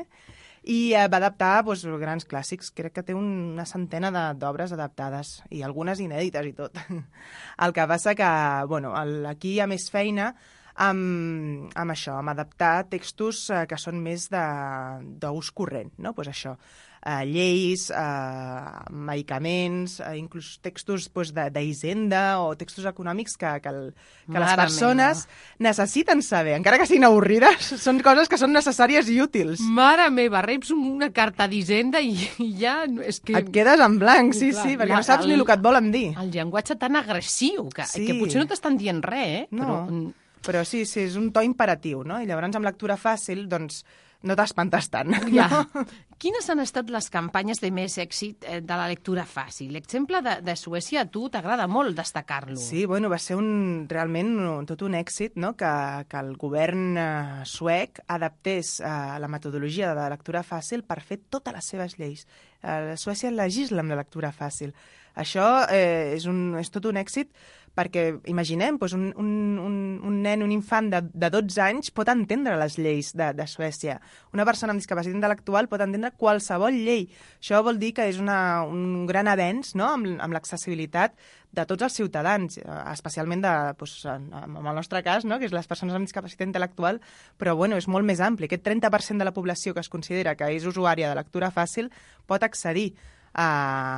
i eh, va adaptar doncs, grans clàssics. Crec que té un, una centena d'obres adaptades i algunes inèdites i tot. <laughs> El que passa que, bueno, el, aquí hi ha més feina amb, amb això, amb adaptar textos eh, que són més de- d'ús corrent, no? Pues això, eh, lleis, eh, medicaments, eh, inclús textos pues, de- d'Hisenda o textos econòmics que, que, el, que les persones necessiten saber, encara que siguin avorrides, <laughs> són coses que són necessàries i útils. Mare meva, reps una carta d'Hisenda i, i ja... És que... Et quedes en blanc, sí, Clar, sí, perquè la- no saps ni el que et volen dir. El llenguatge tan agressiu, que, Sí. que potser no t'estan dient res, eh? No, Però, però, però sí, sí, és un to imperatiu, no? I llavors amb lectura fàcil, doncs, no t'espantes tant. Ja. No? Quines han estat les campanyes de més èxit eh, de la lectura fàcil? L'exemple de, de Suècia a tu t'agrada molt destacar-lo. Sí, bueno, va ser un, realment un, tot un èxit no? que, que el govern eh, suec adaptés eh, la metodologia de la lectura fàcil per fer totes les seves lleis. Eh, Suècia legisla amb la lectura fàcil. Això eh, és, un, és tot un èxit perquè imaginem, doncs un, un, un, un nen, un infant de, de 12 anys pot entendre les lleis de, de Suècia. Una persona amb discapacitat intel·lectual pot entendre qualsevol llei. Això vol dir que és una, un gran avenç no? amb, amb l'accessibilitat de tots els ciutadans, eh, especialment de, doncs, en, el nostre cas, no? que és les persones amb discapacitat intel·lectual, però bueno, és molt més ampli. Aquest 30% de la població que es considera que és usuària de lectura fàcil pot accedir a,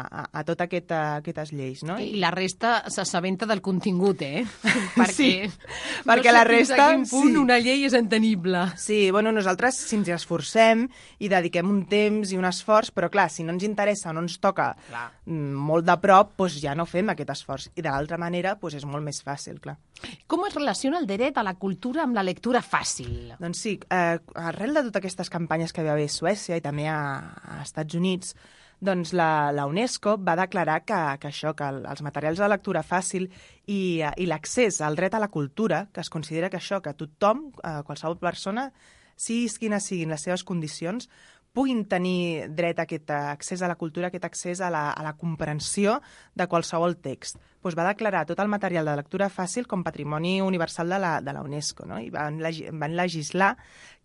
a, a totes aquest, aquestes lleis. No? I la resta s'assabenta del contingut, eh? <laughs> Perquè, Sí, no perquè sé la fins resta, a quin punt sí. una llei és entenible. Sí, bueno, nosaltres si ens esforcem i dediquem un temps i un esforç, però clar, si no ens interessa o no ens toca Clar. mm, molt de prop, doncs ja no fem aquest esforç. I de l'altra manera doncs és molt més fàcil, clar. Com es relaciona el dret a la cultura amb la lectura fàcil? Doncs sí, eh, arrel de totes aquestes campanyes que hi va haver a Suècia i també a, a Estats Units, doncs la, la UNESCO va declarar que, que això, que el, els materials de lectura fàcil i, eh, i l'accés al dret a la cultura, que es considera que això, que tothom, eh, qualsevol persona, siguis quines siguin les seves condicions, puguin tenir dret a aquest accés a la cultura, aquest accés a la, a la comprensió de qualsevol text. Doncs va declarar tot el material de lectura fàcil com patrimoni universal de la, de la UNESCO, no? i van, van legislar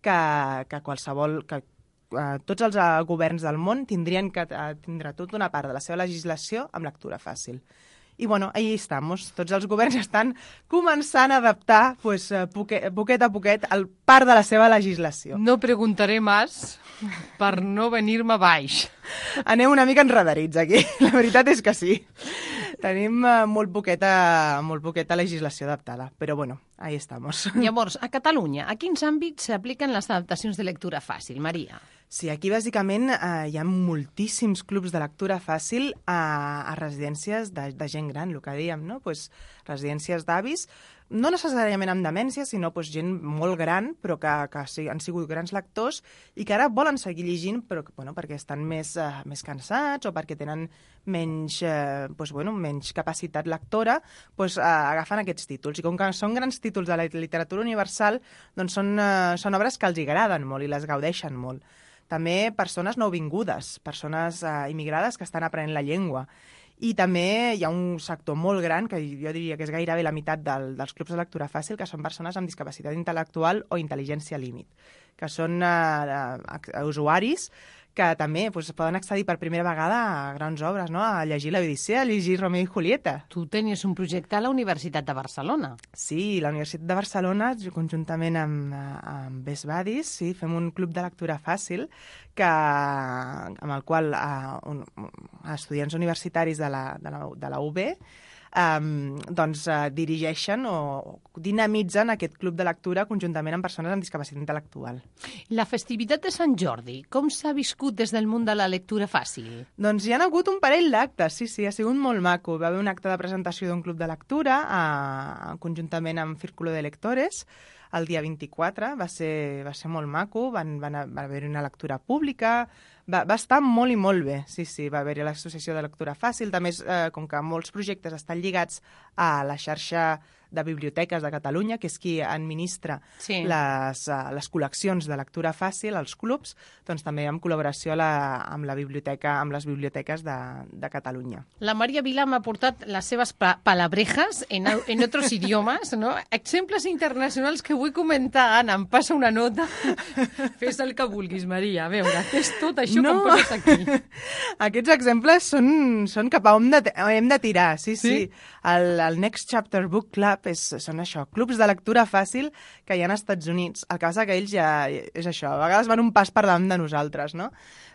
que, que qualsevol... Que, eh, tots els eh, governs del món tindrien que eh, tindre tota una part de la seva legislació amb lectura fàcil. I bueno, ahí estamos. Tots els governs <laughs> estan començant a adaptar pues, eh, poquet, poquet a poquet el part de la seva legislació. No preguntaré més per no venir-me baix. Anem una mica enredarits aquí. <laughs> La veritat és que sí. Tenim eh, molt, poqueta, molt poqueta legislació adaptada, però bueno, ahí estamos. Llavors, a Catalunya, a quins àmbits s'apliquen les adaptacions de lectura fàcil, Maria? Sí, aquí bàsicament eh, hi ha moltíssims clubs de lectura fàcil a, a residències de, de gent gran, el que dèiem, no? Pues, residències d'avis, no necessàriament amb demència, sinó pues, gent molt gran, però que, que han sigut grans lectors i que ara volen seguir llegint, però que, bueno, perquè estan més, eh, més cansats o perquè tenen menys, eh, pues, bueno, menys capacitat lectora, pues, eh, agafen aquests títols. I com que són grans títols de la literatura universal, doncs són, eh, són obres que els agraden molt i les gaudeixen molt també persones nouvingudes, persones eh, immigrades que estan aprenent la llengua. I també hi ha un sector molt gran, que jo diria que és gairebé la meitat del, dels clubs de lectura fàcil, que són persones amb discapacitat intel·lectual o intel·ligència límit, que són eh, usuaris que també doncs, poden accedir per primera vegada a grans obres, no? a llegir l'Odissea, a llegir Romeo i Julieta. Tu tenies un projecte a la Universitat de Barcelona. Sí, la Universitat de Barcelona, conjuntament amb, eh, amb Best Buddies, sí, fem un club de lectura fàcil que, amb el qual uh, un, estudiants universitaris de la, de la, de la UB um, doncs, uh, dirigeixen o dinamitzen aquest club de lectura conjuntament amb persones amb discapacitat intel·lectual. La festivitat de Sant Jordi, com s'ha viscut des del món de la lectura fàcil? Doncs hi ha hagut un parell d'actes, sí, sí, ha sigut molt maco. Va haver un acte de presentació d'un club de lectura a, conjuntament amb Círculo de Lectores, el dia 24, va ser, va ser molt maco, van, van, va haver una lectura pública, va, va estar molt i molt bé, sí, sí, va haver-hi l'associació de lectura fàcil, també és, eh, com que molts projectes estan lligats a la xarxa de biblioteques de Catalunya, que és qui administra Sí. les, uh, les col·leccions de lectura fàcil als clubs, doncs també amb col·laboració a la, amb, la biblioteca, amb les biblioteques de, de Catalunya. La Maria Vila m'ha portat les seves pa palabrejas en, en otros idiomes, no? Exemples internacionals que vull comentar. Anna, em passa una nota. <laughs> Fes el que vulguis, Maria. A veure, és tot això que em poses aquí? <laughs> Aquests exemples són, són cap a on de, hem de tirar, sí, sí. Sí? sí. El, el Next Chapter Book Club Club és, són això, clubs de lectura fàcil que hi ha als Estats Units. El que passa que ells ja, és això, a vegades van un pas per davant de nosaltres, no?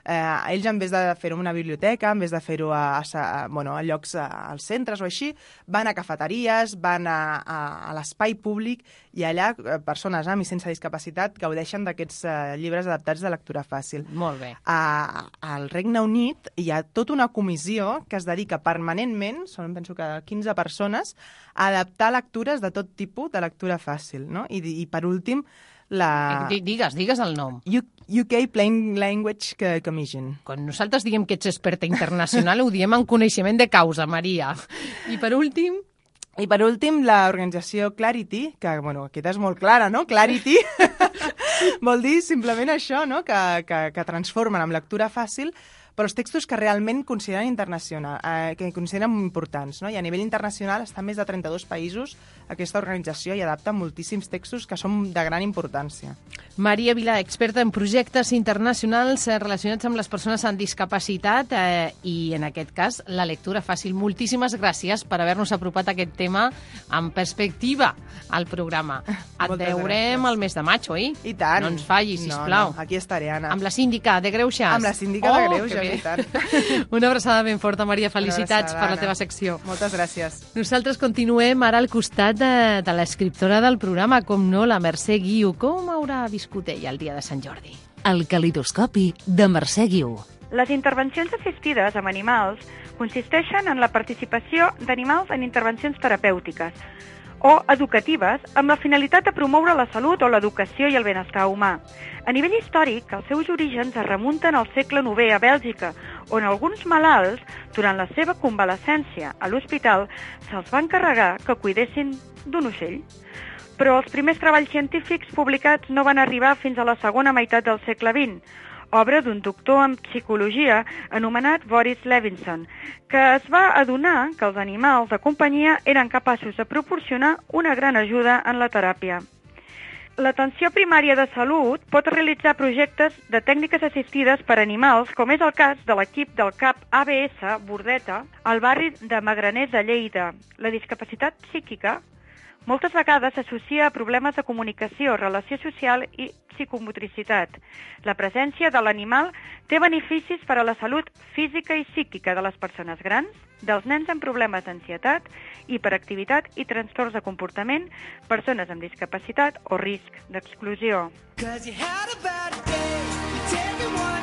Eh, ells, en vez de fer-ho en una biblioteca, en vez de fer-ho a, a, a, bueno, a llocs, a, als centres o així, van a cafeteries, van a, a, a l'espai públic i allà eh, persones amb i sense discapacitat gaudeixen d'aquests eh, llibres adaptats de lectura fàcil. Molt bé. A, al Regne Unit hi ha tota una comissió que es dedica permanentment, són penso que 15 persones, a adaptar lectures de tot tipus de lectura fàcil. No? I, I per últim, la... Di- Digues, digues el nom. UK Plain Language Co- Commission. Quan nosaltres diem que ets experta internacional, ho diem en coneixement de causa, Maria. I per últim... I per últim, l'organització Clarity, que, bueno, aquesta és molt clara, no? Clarity <laughs> vol dir simplement això, no? Que, que, que transformen amb lectura fàcil però els textos que realment consideren internacional, eh, que consideren importants. No? I a nivell internacional està més de 32 països aquesta organització i adapta moltíssims textos que són de gran importància. Maria Vila, experta en projectes internacionals eh, relacionats amb les persones amb discapacitat eh, i, en aquest cas, la lectura fàcil. Moltíssimes gràcies per haver-nos apropat aquest tema amb perspectiva al programa. Et Moltes veurem gràcies. el mes de maig, oi? I tant. No ens fallis, No, sisplau. no, aquí estaré, Anna. Amb la síndica de Greuges. Amb la síndica de Greuges, bé. <laughs> Una abraçada ben forta, Maria. Felicitats per la teva secció. Moltes gràcies. Nosaltres continuem ara al costat de, de l'escriptora del programa, com no, la Mercè Guiu. Com haurà viscut ella el dia de Sant Jordi? El calidoscopi de Mercè Guiu. Les intervencions assistides amb animals consisteixen en la participació d'animals en intervencions terapèutiques o educatives amb la finalitat de promoure la salut o l'educació i el benestar humà. A nivell històric, els seus orígens es remunten al segle IX a Bèlgica, on alguns malalts, durant la seva convalescència a l'hospital, se'ls va encarregar que cuidessin d'un ocell. Però els primers treballs científics publicats no van arribar fins a la segona meitat del segle XX, obra d'un doctor en psicologia anomenat Boris Levinson, que es va adonar que els animals de companyia eren capaços de proporcionar una gran ajuda en la teràpia. L'atenció primària de salut pot realitzar projectes de tècniques assistides per animals, com és el cas de l'equip del CAP ABS Bordeta, al barri de Magraners de Lleida. La discapacitat psíquica moltes vegades s'associa a problemes de comunicació, relació social i psicomotricitat. La presència de l'animal té beneficis per a la salut física i psíquica de les persones grans, dels nens amb problemes d'ansietat, hiperactivitat i trastorns de comportament, persones amb discapacitat o risc d'exclusió. Cause you had a bad day, you take it one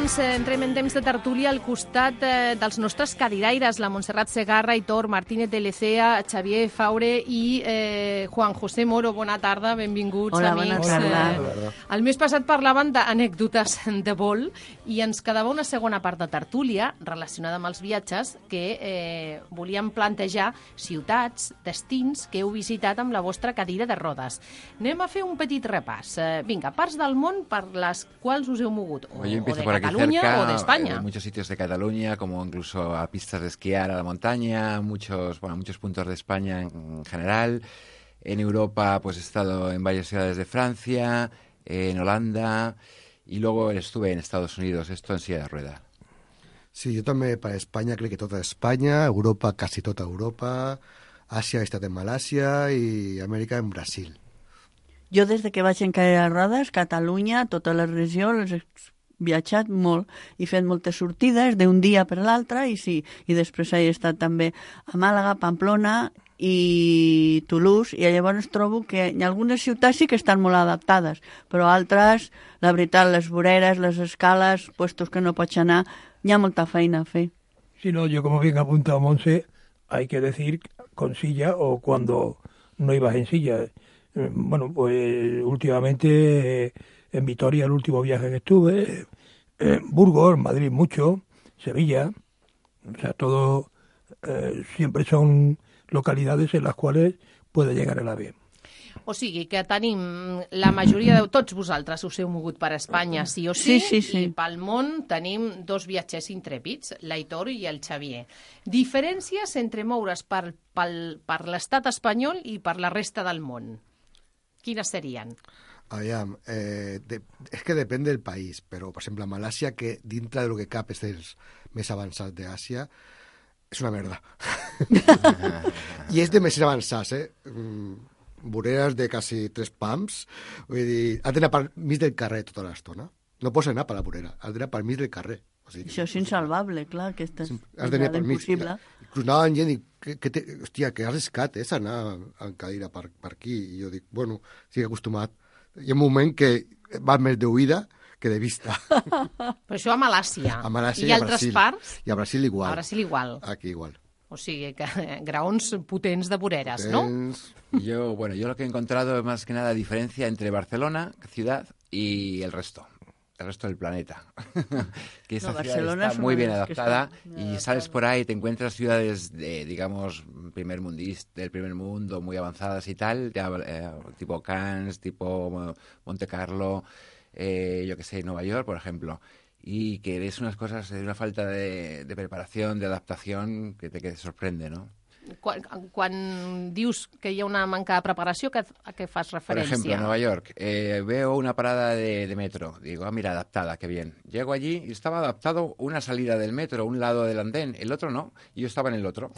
doncs, eh, entrem en temps de tertúlia al costat eh, dels nostres cadiraires, la Montserrat Segarra, Hitor Martínez de Lecea, Xavier Faure i eh, Juan José Moro. Bona tarda, benvinguts, Hola, bona amics. tarda. Eh, Bona tarda. el mes passat parlaven d'anècdotes <laughs> de vol i ens quedava una segona part de tertúlia relacionada amb els viatges que eh, volíem plantejar ciutats, destins que heu visitat amb la vostra cadira de rodes. Anem a fer un petit repàs. Eh, vinga, parts del món per les quals us heu mogut. O, empiezo o de por aquí Cataluña cerca, o de España. eh, muchos sitios de Cataluña, como incluso a pistas de esquiar a la montaña, muchos, bueno, muchos puntos de España en general. En Europa, pues he estado en varias ciudades de Francia, en Holanda, y luego estuve en Estados Unidos, esto en silla de rueda. Sí, jo també per Espanya crec que tota Espanya, Europa quasi tota Europa, Àsia he estat en Malàsia i Amèrica en Brasil. Jo des de que vaig en cadira de rodes, Catalunya, tota la regió, les viatjat molt i fet moltes sortides d'un dia per l'altre i sí, i després he estat també a Màlaga, Pamplona i Toulouse i llavors trobo que ha algunes ciutats sí que estan molt adaptades, però altres, la veritat, les voreres, les escales, puestos que no pots anar, hi ha molta feina a fer. Si no, yo como bien ha apuntado Monse, hay que decir con silla o cuando no ibas en silla. Eh, Bueno, pues últimamente eh, en Vitoria el último viaje que estuve, en Burgos, Madrid mucho, Sevilla, o sea, todo eh, siempre son localidades en las cuales puede llegar el avión. O sigui que tenim la majoria de tots vosaltres us heu mogut per Espanya, sí o sí, Sí, sí, sí. i pel món tenim dos viatgers intrèpids, l'Aitor i el Xavier. Diferències entre moure's per, pel, per l'estat espanyol i per la resta del món. Quines serien? Aviam, eh, de, és que depèn del país, però, per exemple, a Malàsia, que dintre de lo que cap és dels més avançats d'Àsia, és una merda. <laughs> I és de més avançats, eh? Mm, voreres de quasi tres pams, vull dir, has d'anar per mig del carrer tota l'estona. No pots anar per la vorera, has d'anar per mig del carrer. O sigui, Això és insalvable, clar, aquesta és has d'anar per mig. impossible. Inclús anaven gent i que, que te, hòstia, que arriscat és anar en cadira per, per aquí. I jo dic, bueno, estic acostumat. Hi ha un moment que va més d'oïda que de vista. <laughs> Però això a Malàsia. A Malàsia I i a altres Brasil. parts? I a Brasil igual. A Brasil igual. Aquí igual. O sigui que <laughs> graons potents de voreres, no? Yo, bueno, yo lo que he encontrado es más que nada diferencia entre Barcelona, ciudad, y el resto. El resto del planeta. <laughs> que esa No, ciudad Barcelona está es muy bien adaptada está y sales por ahí y te encuentras ciudades de, digamos, primer mundista, del primer mundo, muy avanzadas y tal, ya, eh, tipo Cannes, tipo Monte Carlo, eh, yo que sé, Nueva York, por ejemplo. Y que ves unas cosas de una falta de, de preparación, de adaptación, que te, que te sorprende, ¿no? Quan, quan dius que hi ha una manca de preparació, que, a què fas Por referència? ejemplo, en Nueva York, eh, veo una parada de, de metro. Digo, ah, mira, adaptada, qué bien. Llego allí y estaba adaptado una salida del metro, un lado del andén, el otro no, y yo estaba en el otro.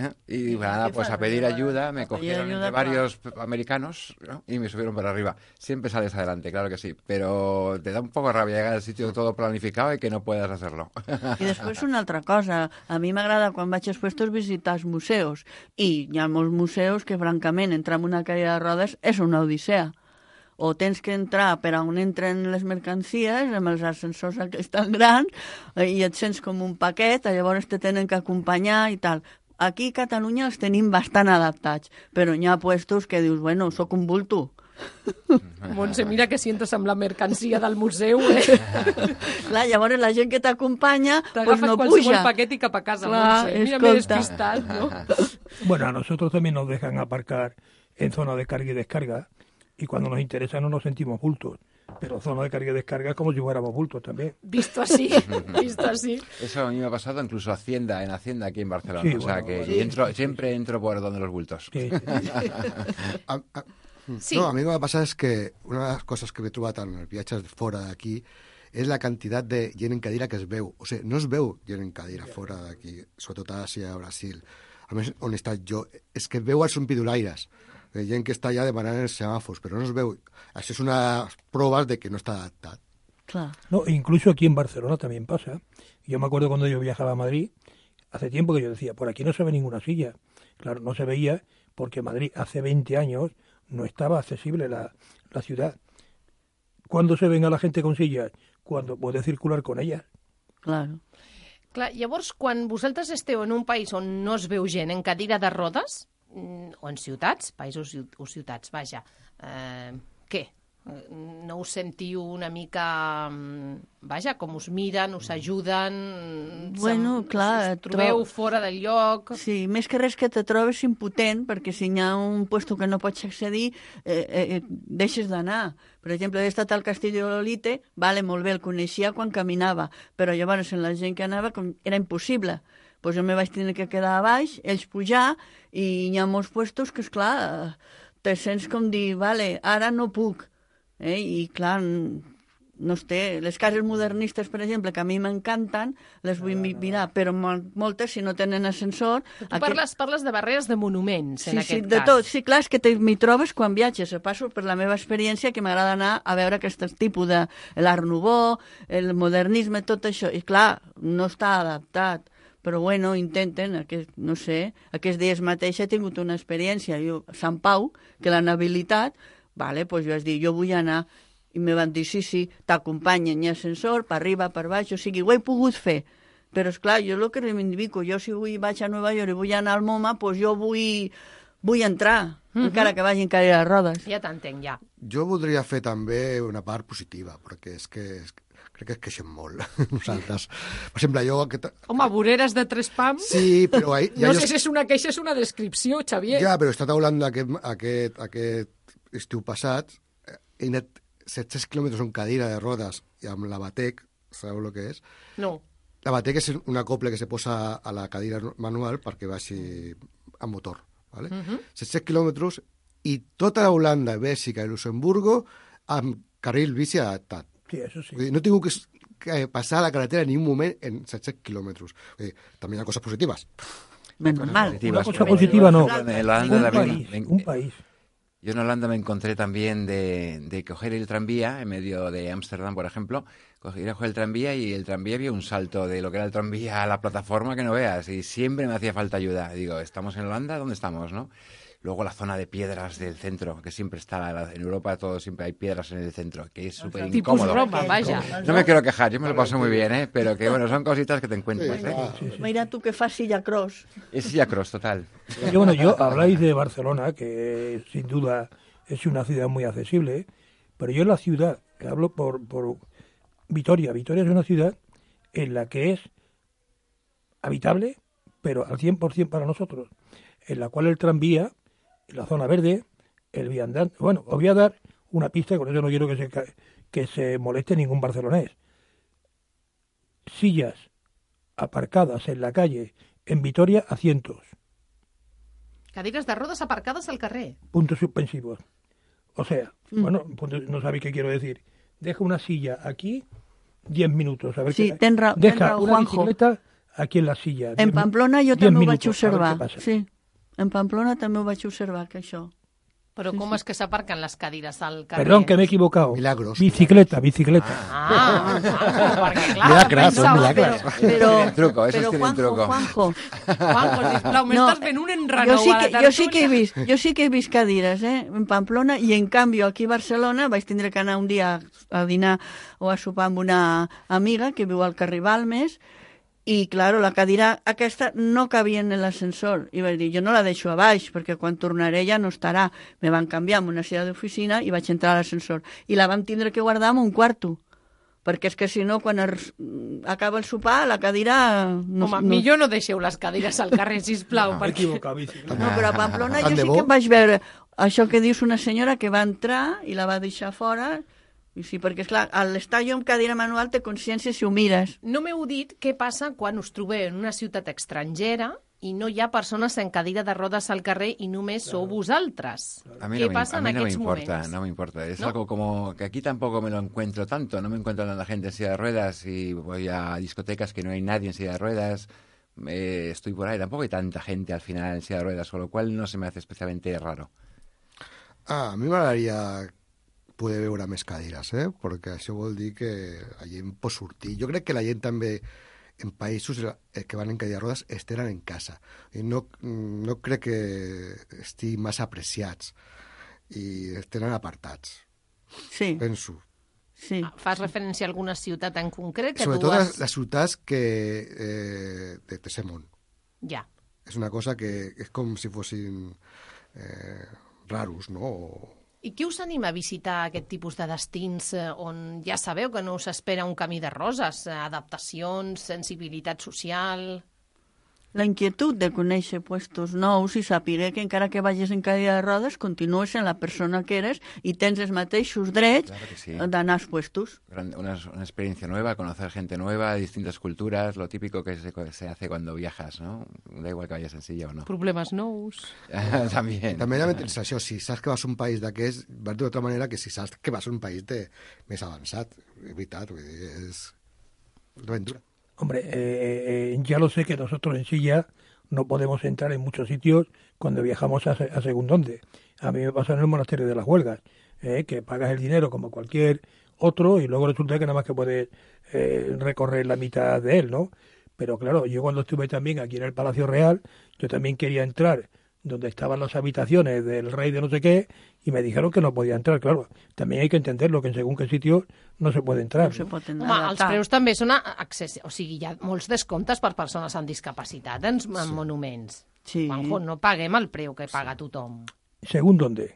¿Eh? Y nada, pues a pedir ayuda, me A cogieron ayuda entre para- varios p- americanos ¿no? y me subieron para arriba. Siempre sales adelante, claro que sí, pero te da un poco de rabia llegar al sitio todo planificado y que no puedas hacerlo. I després una altra cosa. A mi m'agrada quan vaig als puestos visitar els museus. I hi ha molts museus que, francament, entrar en una cadira de rodes és una odissea. O tens que entrar per on entren les mercancies, amb els ascensors aquests tan grans, i et sents com un paquet, llavors te tenen que acompanyar i tal. Aquí a Catalunya els tenim bastant adaptats, però hi ha puestos que dius, bueno, sóc un bulto. <laughs> Montse, mira que sientes amb la mercancia del museu, eh? <laughs> Clar, llavors la gent que t'acompanya pues T'agafes no qualsevol puja. paquet i cap a casa, Clar, Montse. Mira, m'he despistat, no? <laughs> Bueno, a nosotros también nos dejan aparcar en zona de carga y descarga y cuando nos interesa no nos sentimos bultos. Pero zona de carga y descarga es como si fuéramos bultos también. Visto así, <laughs> visto así. Eso a mí me ha pasado incluso Hacienda, en Hacienda aquí en Barcelona. Sí, o sea bueno, que sí, entro, sí, siempre entro por donde los bultos. <laughs> A, a, Sí. No, a mi el que passat és que una de les coses que m'he trobat en els viatges fora d'aquí és la quantitat de gent en cadira que es veu. O sigui, no es veu gent en cadira fora d'aquí, sobretot a Àsia, a Brasil. A més, on he estat jo, és que es veu els zompidolaires, de gent que està allà demanant els semàfors, però no es veu. Això és una proves de que no està adaptat. Clar. No, incluso aquí en Barcelona también pasa. Yo me acuerdo cuando yo viajaba a Madrid, hace tiempo que yo decía, por aquí no se ve ninguna silla. Claro, no se veía porque Madrid hace 20 años no estaba accesible la, la ciudad. ¿Cuándo se ven a la gente con sillas? Cuando puede circular con ellas. Claro. Clar, llavors, quan vosaltres esteu en un país on no es veu gent en cadira de rodes, o en ciutats, països o ciutats, vaja, eh, què? Eh, No us sentiu una mica... mm, Vaja, com us miren, us ajuden... Bueno, se'm- clar, us trobeu fora del lloc... Sí, més que res que te trobes impotent, perquè si hi ha un puesto que no pots accedir, eh, eh, eh, deixes d'anar. Per exemple, he estat al Castillo de Lolite, vale, molt bé, el coneixia quan caminava, però llavors en la gent que anava com, era impossible. Pues jo me vaig tenir que quedar a baix, ells pujar, i hi ha molts puestos que, esclar, eh, te sents com dir, vale, ara no puc. Eh? I, clar, no sé, les cases modernistes, per exemple, que a mi m'encanten, les vull mi- mirar, però mol- moltes, si no tenen ascensor... Tu parles, parles de barreres de monuments, Sí, en sí, aquest de cas. tot. Sí, clar, és que m'hi trobes quan viatges. Passo per la meva experiència que m'agrada anar a veure aquest tipus de l'art nouveau, el modernisme, tot això. I clar, no està adaptat. Però bueno, intenten, aquest, no sé, aquests dies mateix he tingut una experiència jo, a Sant Pau, que l'anabilitat, vale, pues jo vaig dir, jo vull anar, i me van dir, sí, sí, t'acompanyen, hi ha ascensor, per arriba, per baix, o sigui, ho he pogut fer. Però, és clar jo el que reivindico, jo si vull, vaig a Nova York i vull anar al MoMA, pues jo vull vull entrar, Mhm. encara que vagi en cadira de rodes. Ja t'entenc, ja. Jo voldria fer també una part positiva, perquè és que és, crec que es queixem molt <laughs> nosaltres. Per exemple, jo... Aquest, Home, voreres de tres pams... Sí, però ahí- <laughs> ja no jo- sé si és una queixa, és una descripció, Xavier. Ja, però he estat Holanda aquest, aquest, aquest estiu passat. eh, He anat 700 quilòmetres en cadira de rodes i amb la Batec, sabeu el que és? No. La Batec és un acople que se posa a la cadira manual perquè vagi amb motor. ¿vale? Mhm. 700 quilòmetres i tota Holanda, Bèlgica i Luxemburgo amb carril bici adaptat. Sí, eso sí. Vull dir, no tingut que, passar la carretera en ningún moment en 700 quilòmetres. Vull dir, també hi ha coses positives. Menos. Una cosa positiva no. En Holanda Un también- país, un país. Yo en Holanda me encontré también de, de coger el tranvía en medio de Ámsterdam, por ejemplo. A coger el tranvía y el tranvía había un salto de lo que era el tranvía a la plataforma que no veas. Y siempre me hacía falta ayuda. Digo, ¿estamos en Holanda? ¿Dónde estamos, no? Luego la zona de piedras del centro, que siempre está, la- en Europa todo siempre hay piedras en el centro, que es súper incómodo. Roma. No me quiero quejar, yo me lo paso muy bien, ¿eh? Pero que bueno, son cositas que te encuentras, ¿eh? Mira tú que fas silla cross. Es silla cross, total. Y bueno, yo habláis de Barcelona, que sin duda es una ciudad muy accesible, pero yo la ciudad, que hablo por, por Vitoria, Vitoria es una ciudad en la que es habitable, pero al 100% para nosotros, en la cual el tranvía, la zona verde, el viandante, bueno, os voy a dar una pista, con eso no quiero que se, que se moleste ningún barcelonés. Sillas aparcadas en la calle en Vitoria a cientos. Cadires de rodes aparcades al carrer. puntos suspensivos. O sea, bueno, punto- no sabéis qué quiero decir. Deja una silla aquí, 10 minutos. A ver Sí, qué- ten ra- ten Deja raó, una Juanjo. bicicleta aquí en la silla. En 10 mi- Pamplona jo 10 també ho vaig minutos, a ver qué observar. pasa. Sí, en Pamplona també ho vaig observar, que això. Però Sí, com sí. és que s'aparquen les cadires al carrer? Perdón, que me he equivocado. Milagros. Bicicleta, bicicleta. Ah, ah, <laughs> perquè clar, Milagres, pensava, son milagres. però- Però, truco, però Juanjo, truco. Juanjo, Juanjo, sisplau, m'estàs fent un enrenou jo sí, a la que, jo sí que he vist, jo sí que he vist cadires, eh, en Pamplona, i en canvi aquí a Barcelona vaig tindre que anar un dia a dinar o a sopar amb una amiga que viu al carrer Balmes, i, claro, la cadira aquesta no cabia en l'ascensor. I vaig dir, jo no la deixo a baix, perquè quan tornaré ja no estarà. Me van canviar amb una silla d'oficina i vaig entrar a l'ascensor. I la vam tindre que guardar en un quarto perquè és que si no, quan es, acaba el sopar, la cadira... No, Home, millor no deixeu les cadires al carrer, <laughs> sisplau, Me he perquè... No, però a Pamplona Tant jo sí que vaig veure això que dius una senyora que va entrar i la va deixar fora i sí, perquè, esclar, a l'estallo amb cadira manual té consciència si ho mires. No m'heu dit què passa quan us trobeu en una ciutat estrangera i no hi ha persones en cadira de rodes al carrer i només sou vosaltres. A mí, no me, passa a mí en no me importa, no me importa. Es ¿No? algo como que aquí tampoco me lo encuentro tanto. No me encuentro a la gente en silla de ruedas y voy a discotecas que no hay nadie en silla de ruedas. Eh, estoy por ahí. Tampoco hay tanta gente al final en silla de ruedas, con lo cual no se me hace especialmente raro. Ah, a mi m'agradaria poder veure més cadires, eh? perquè això vol dir que la gent pot sortir. Jo crec que la gent també en països eh, que van en cadira de rodes estenen en casa. I no, no crec que estiguin massa apreciats i estenen apartats. Sí. Penso. Sí. Fas referència a alguna ciutat en concret? Que Sobretot tu has... les ciutats que, eh, de tercer món. Ja. És una cosa que és com si fossin eh, raros, no? O, I qui us anima a visitar aquest tipus de destins eh, on ja sabeu que no us espera un camí de roses, eh, adaptacions, sensibilitat social... La inquietud de conèixer puestos nous i saber que encara que vagis en cadira de rodes continues sent la persona que eres i tens els mateixos drets Claro sí. d'anar als puestos. Una, una experiencia nueva, conocer gente nueva, distintas culturas, lo típico que se, se hace cuando viajas, ¿no? Da igual que vayas en silla o no. Problemes nous. <laughs> También. També ha més això, si saps que vas a un país d'aquests, vas d'una altra manera que si saps que vas a un país de, més avançat. És veritat, és una aventura. Hombre, eh, eh, ya lo sé que nosotros en silla no podemos entrar en muchos sitios cuando viajamos a, se- a según dónde. A mí me pasa en el monasterio de las huelgas, eh, que pagas el dinero como cualquier otro y luego resulta que nada más que puedes eh, recorrer la mitad de él, ¿no? Pero claro, yo cuando estuve también aquí en el Palacio Real, yo también quería entrar donde estaban las habitaciones del rey de no sé qué y me dijeron que no podía entrar, claro. También hay que entenderlo, que en según qué sitio no se puede entrar. No se pot Home, els preus també són a- accessi... O sigui, hi ha molts descomptes per persones amb discapacitat en, en monuments. Sí. Juanjo, no paguem el preu que paga tothom. Según dónde.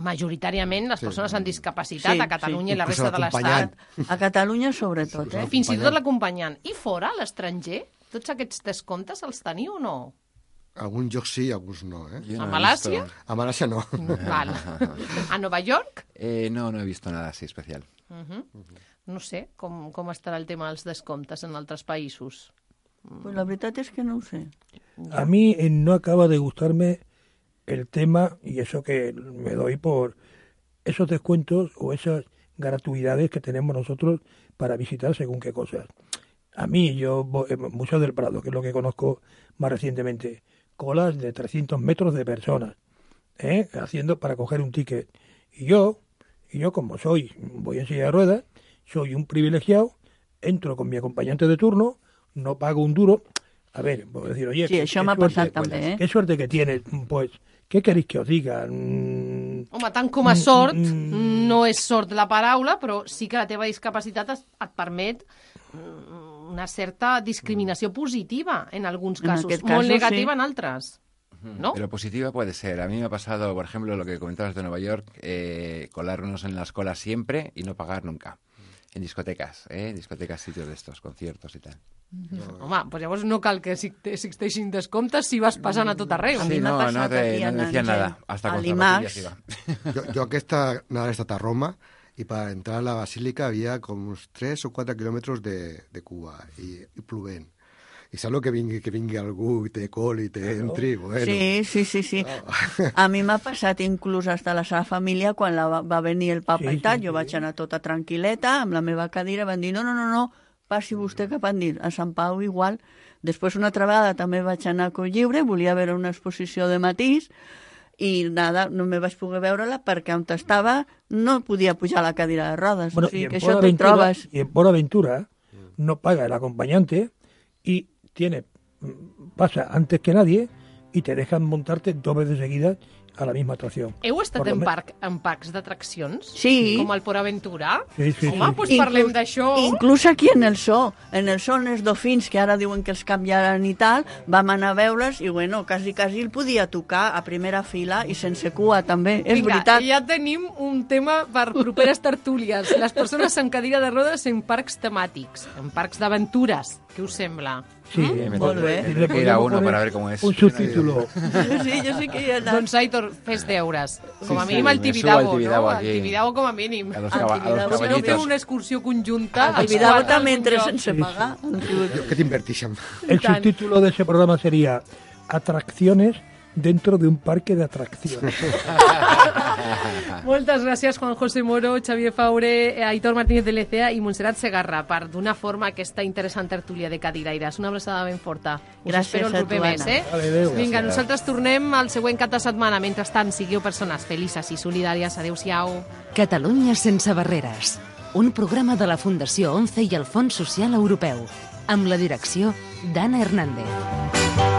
Majoritàriament les Sí. persones amb discapacitat Sí, a Catalunya sí. i la resta de l'Estat. A Catalunya, sobretot, eh? Fins i tot l'acompanyant. I fora, a l'estranger, tots aquests descomptes els teniu o no? Alguns jocs sí, alguns no, eh? no A he visto. A Malàsia no. <laughs> A Nova York? Eh, no, no he visto nada así especial. Uh -huh. No sé com, com estarà el tema dels descomptes en altres països. Pues la veritat és que no ho sé. A mí eh, no acaba de gustarme el tema y eso que me doy por esos descuentos o esas gratuidades que tenemos nosotros para visitar según qué cosas. A mí, yo, voy- eh, Museo del Prado, que es lo que conozco más recientemente, colas de 300 metros de personas, ¿eh? haciendo para coger un ticket. Y yo, y yo como soy, voy en silla de ruedas, soy un privilegiado, entro con mi acompañante de turno, no pago un duro. A ver, puedo decir, oye, Sí, qué- qué suerte- eh? Qué suerte que tienes. Pues, ¿qué queréis que os diga? Mm, Home, tant com a sort, no és sort la paraula, però sí que la teva discapacitat es, et permet mm, una certa discriminació positiva en alguns En casos, molt caso, negativa sí. en altres. ¿No? Pero positiva puede ser. A mí me ha pasado, por ejemplo, lo que comentabas de Nueva York, eh, colarnos en las colas siempre y no pagar nunca. En discotecas, ¿eh? Discotecas, sitios de estos, conciertos y tal. Home, doncs llavors no cal que si- existeixin descomptes si vas passant a tot arreu. Sí, no, no, te, no decían nada. Hasta con zapatillas iba. Yo, yo que esta, nada, he estat a Roma y para entrar a la basílica había como unos 3 o 4 kilómetros de, de Cuba y, y plovent. I saps el que vingui, que vingui algú i te coli i te entri? Bueno. Sí, sí, sí, sí. A mi m'ha passat inclús hasta la seva família quan la va, va venir el papa Sí, i tal. sí, Jo vaig anar tota tranquil·leta amb la meva cadira. Van dir, no, no, no, no, passi vostè cap endins. A Sant Pau igual. Després una altra vegada també vaig anar a Colliure, volia veure una exposició de matís i nada, no me vaig poder veure-la perquè on estava no podia pujar la cadira de rodes. Bueno, o sigui que això trobes... y en Port Aventura no paga el acompañante y tiene pasa antes que nadie y te dejan montarte dos veces seguidas a la misma atracción. Heu estat en, parc, en parcs d'atraccions? Sí. Com el Port Aventura? Sí, sí, Home, sí. doncs parlem d'això. Inclús aquí en el zoo, en el zoo en els dofins, que ara diuen que els canviaran i tal, vam anar a veure'ls i, bueno, quasi, quasi el podia tocar a primera fila i sense cua, també. És Vinga, veritat. ja tenim un tema per properes tertúlies. Les persones amb cadira de rodes en parcs temàtics, en parcs d'aventures. Què us sembla? Sí, me Molt bé. me Le tengo que ir a podemos uno para ver cómo es. Un subtítulo. <laughs> Sí, jo sí que hi he anat. Doncs, Aitor, fes deures. Com a mínim sí, subo Tibidabo, al Tibidabo no? aquí. Al Tibidabo com a mínim. A los a los Tibidabo. Si no feu una excursió conjunta... Els Tibidabo també en entres algun lloc. sense pagar. Jo, què t'inverteixen? El subtítulo de ese programa sería Atracciones dentro de un parque de atracciones. <laughs> Moltes gràcies, Juan José Moro, Xavier Faure, Aitor Martínez de Lecea i Montserrat Segarra per donar forma a aquesta interessant tertúlia de cadiraires. Una abraçada ben forta. Us Gràcies espero el a proper tu, mes, eh? Vale, adéu. Vinga, Gràcies. nosaltres tornem al següent cap de setmana. Mentrestant, sigueu persones felices i solidàries. Adéu-siau. Catalunya sense barreres. Un programa de la Fundació ONCE i el Fons Social Europeu. Amb la direcció d'Anna Hernández.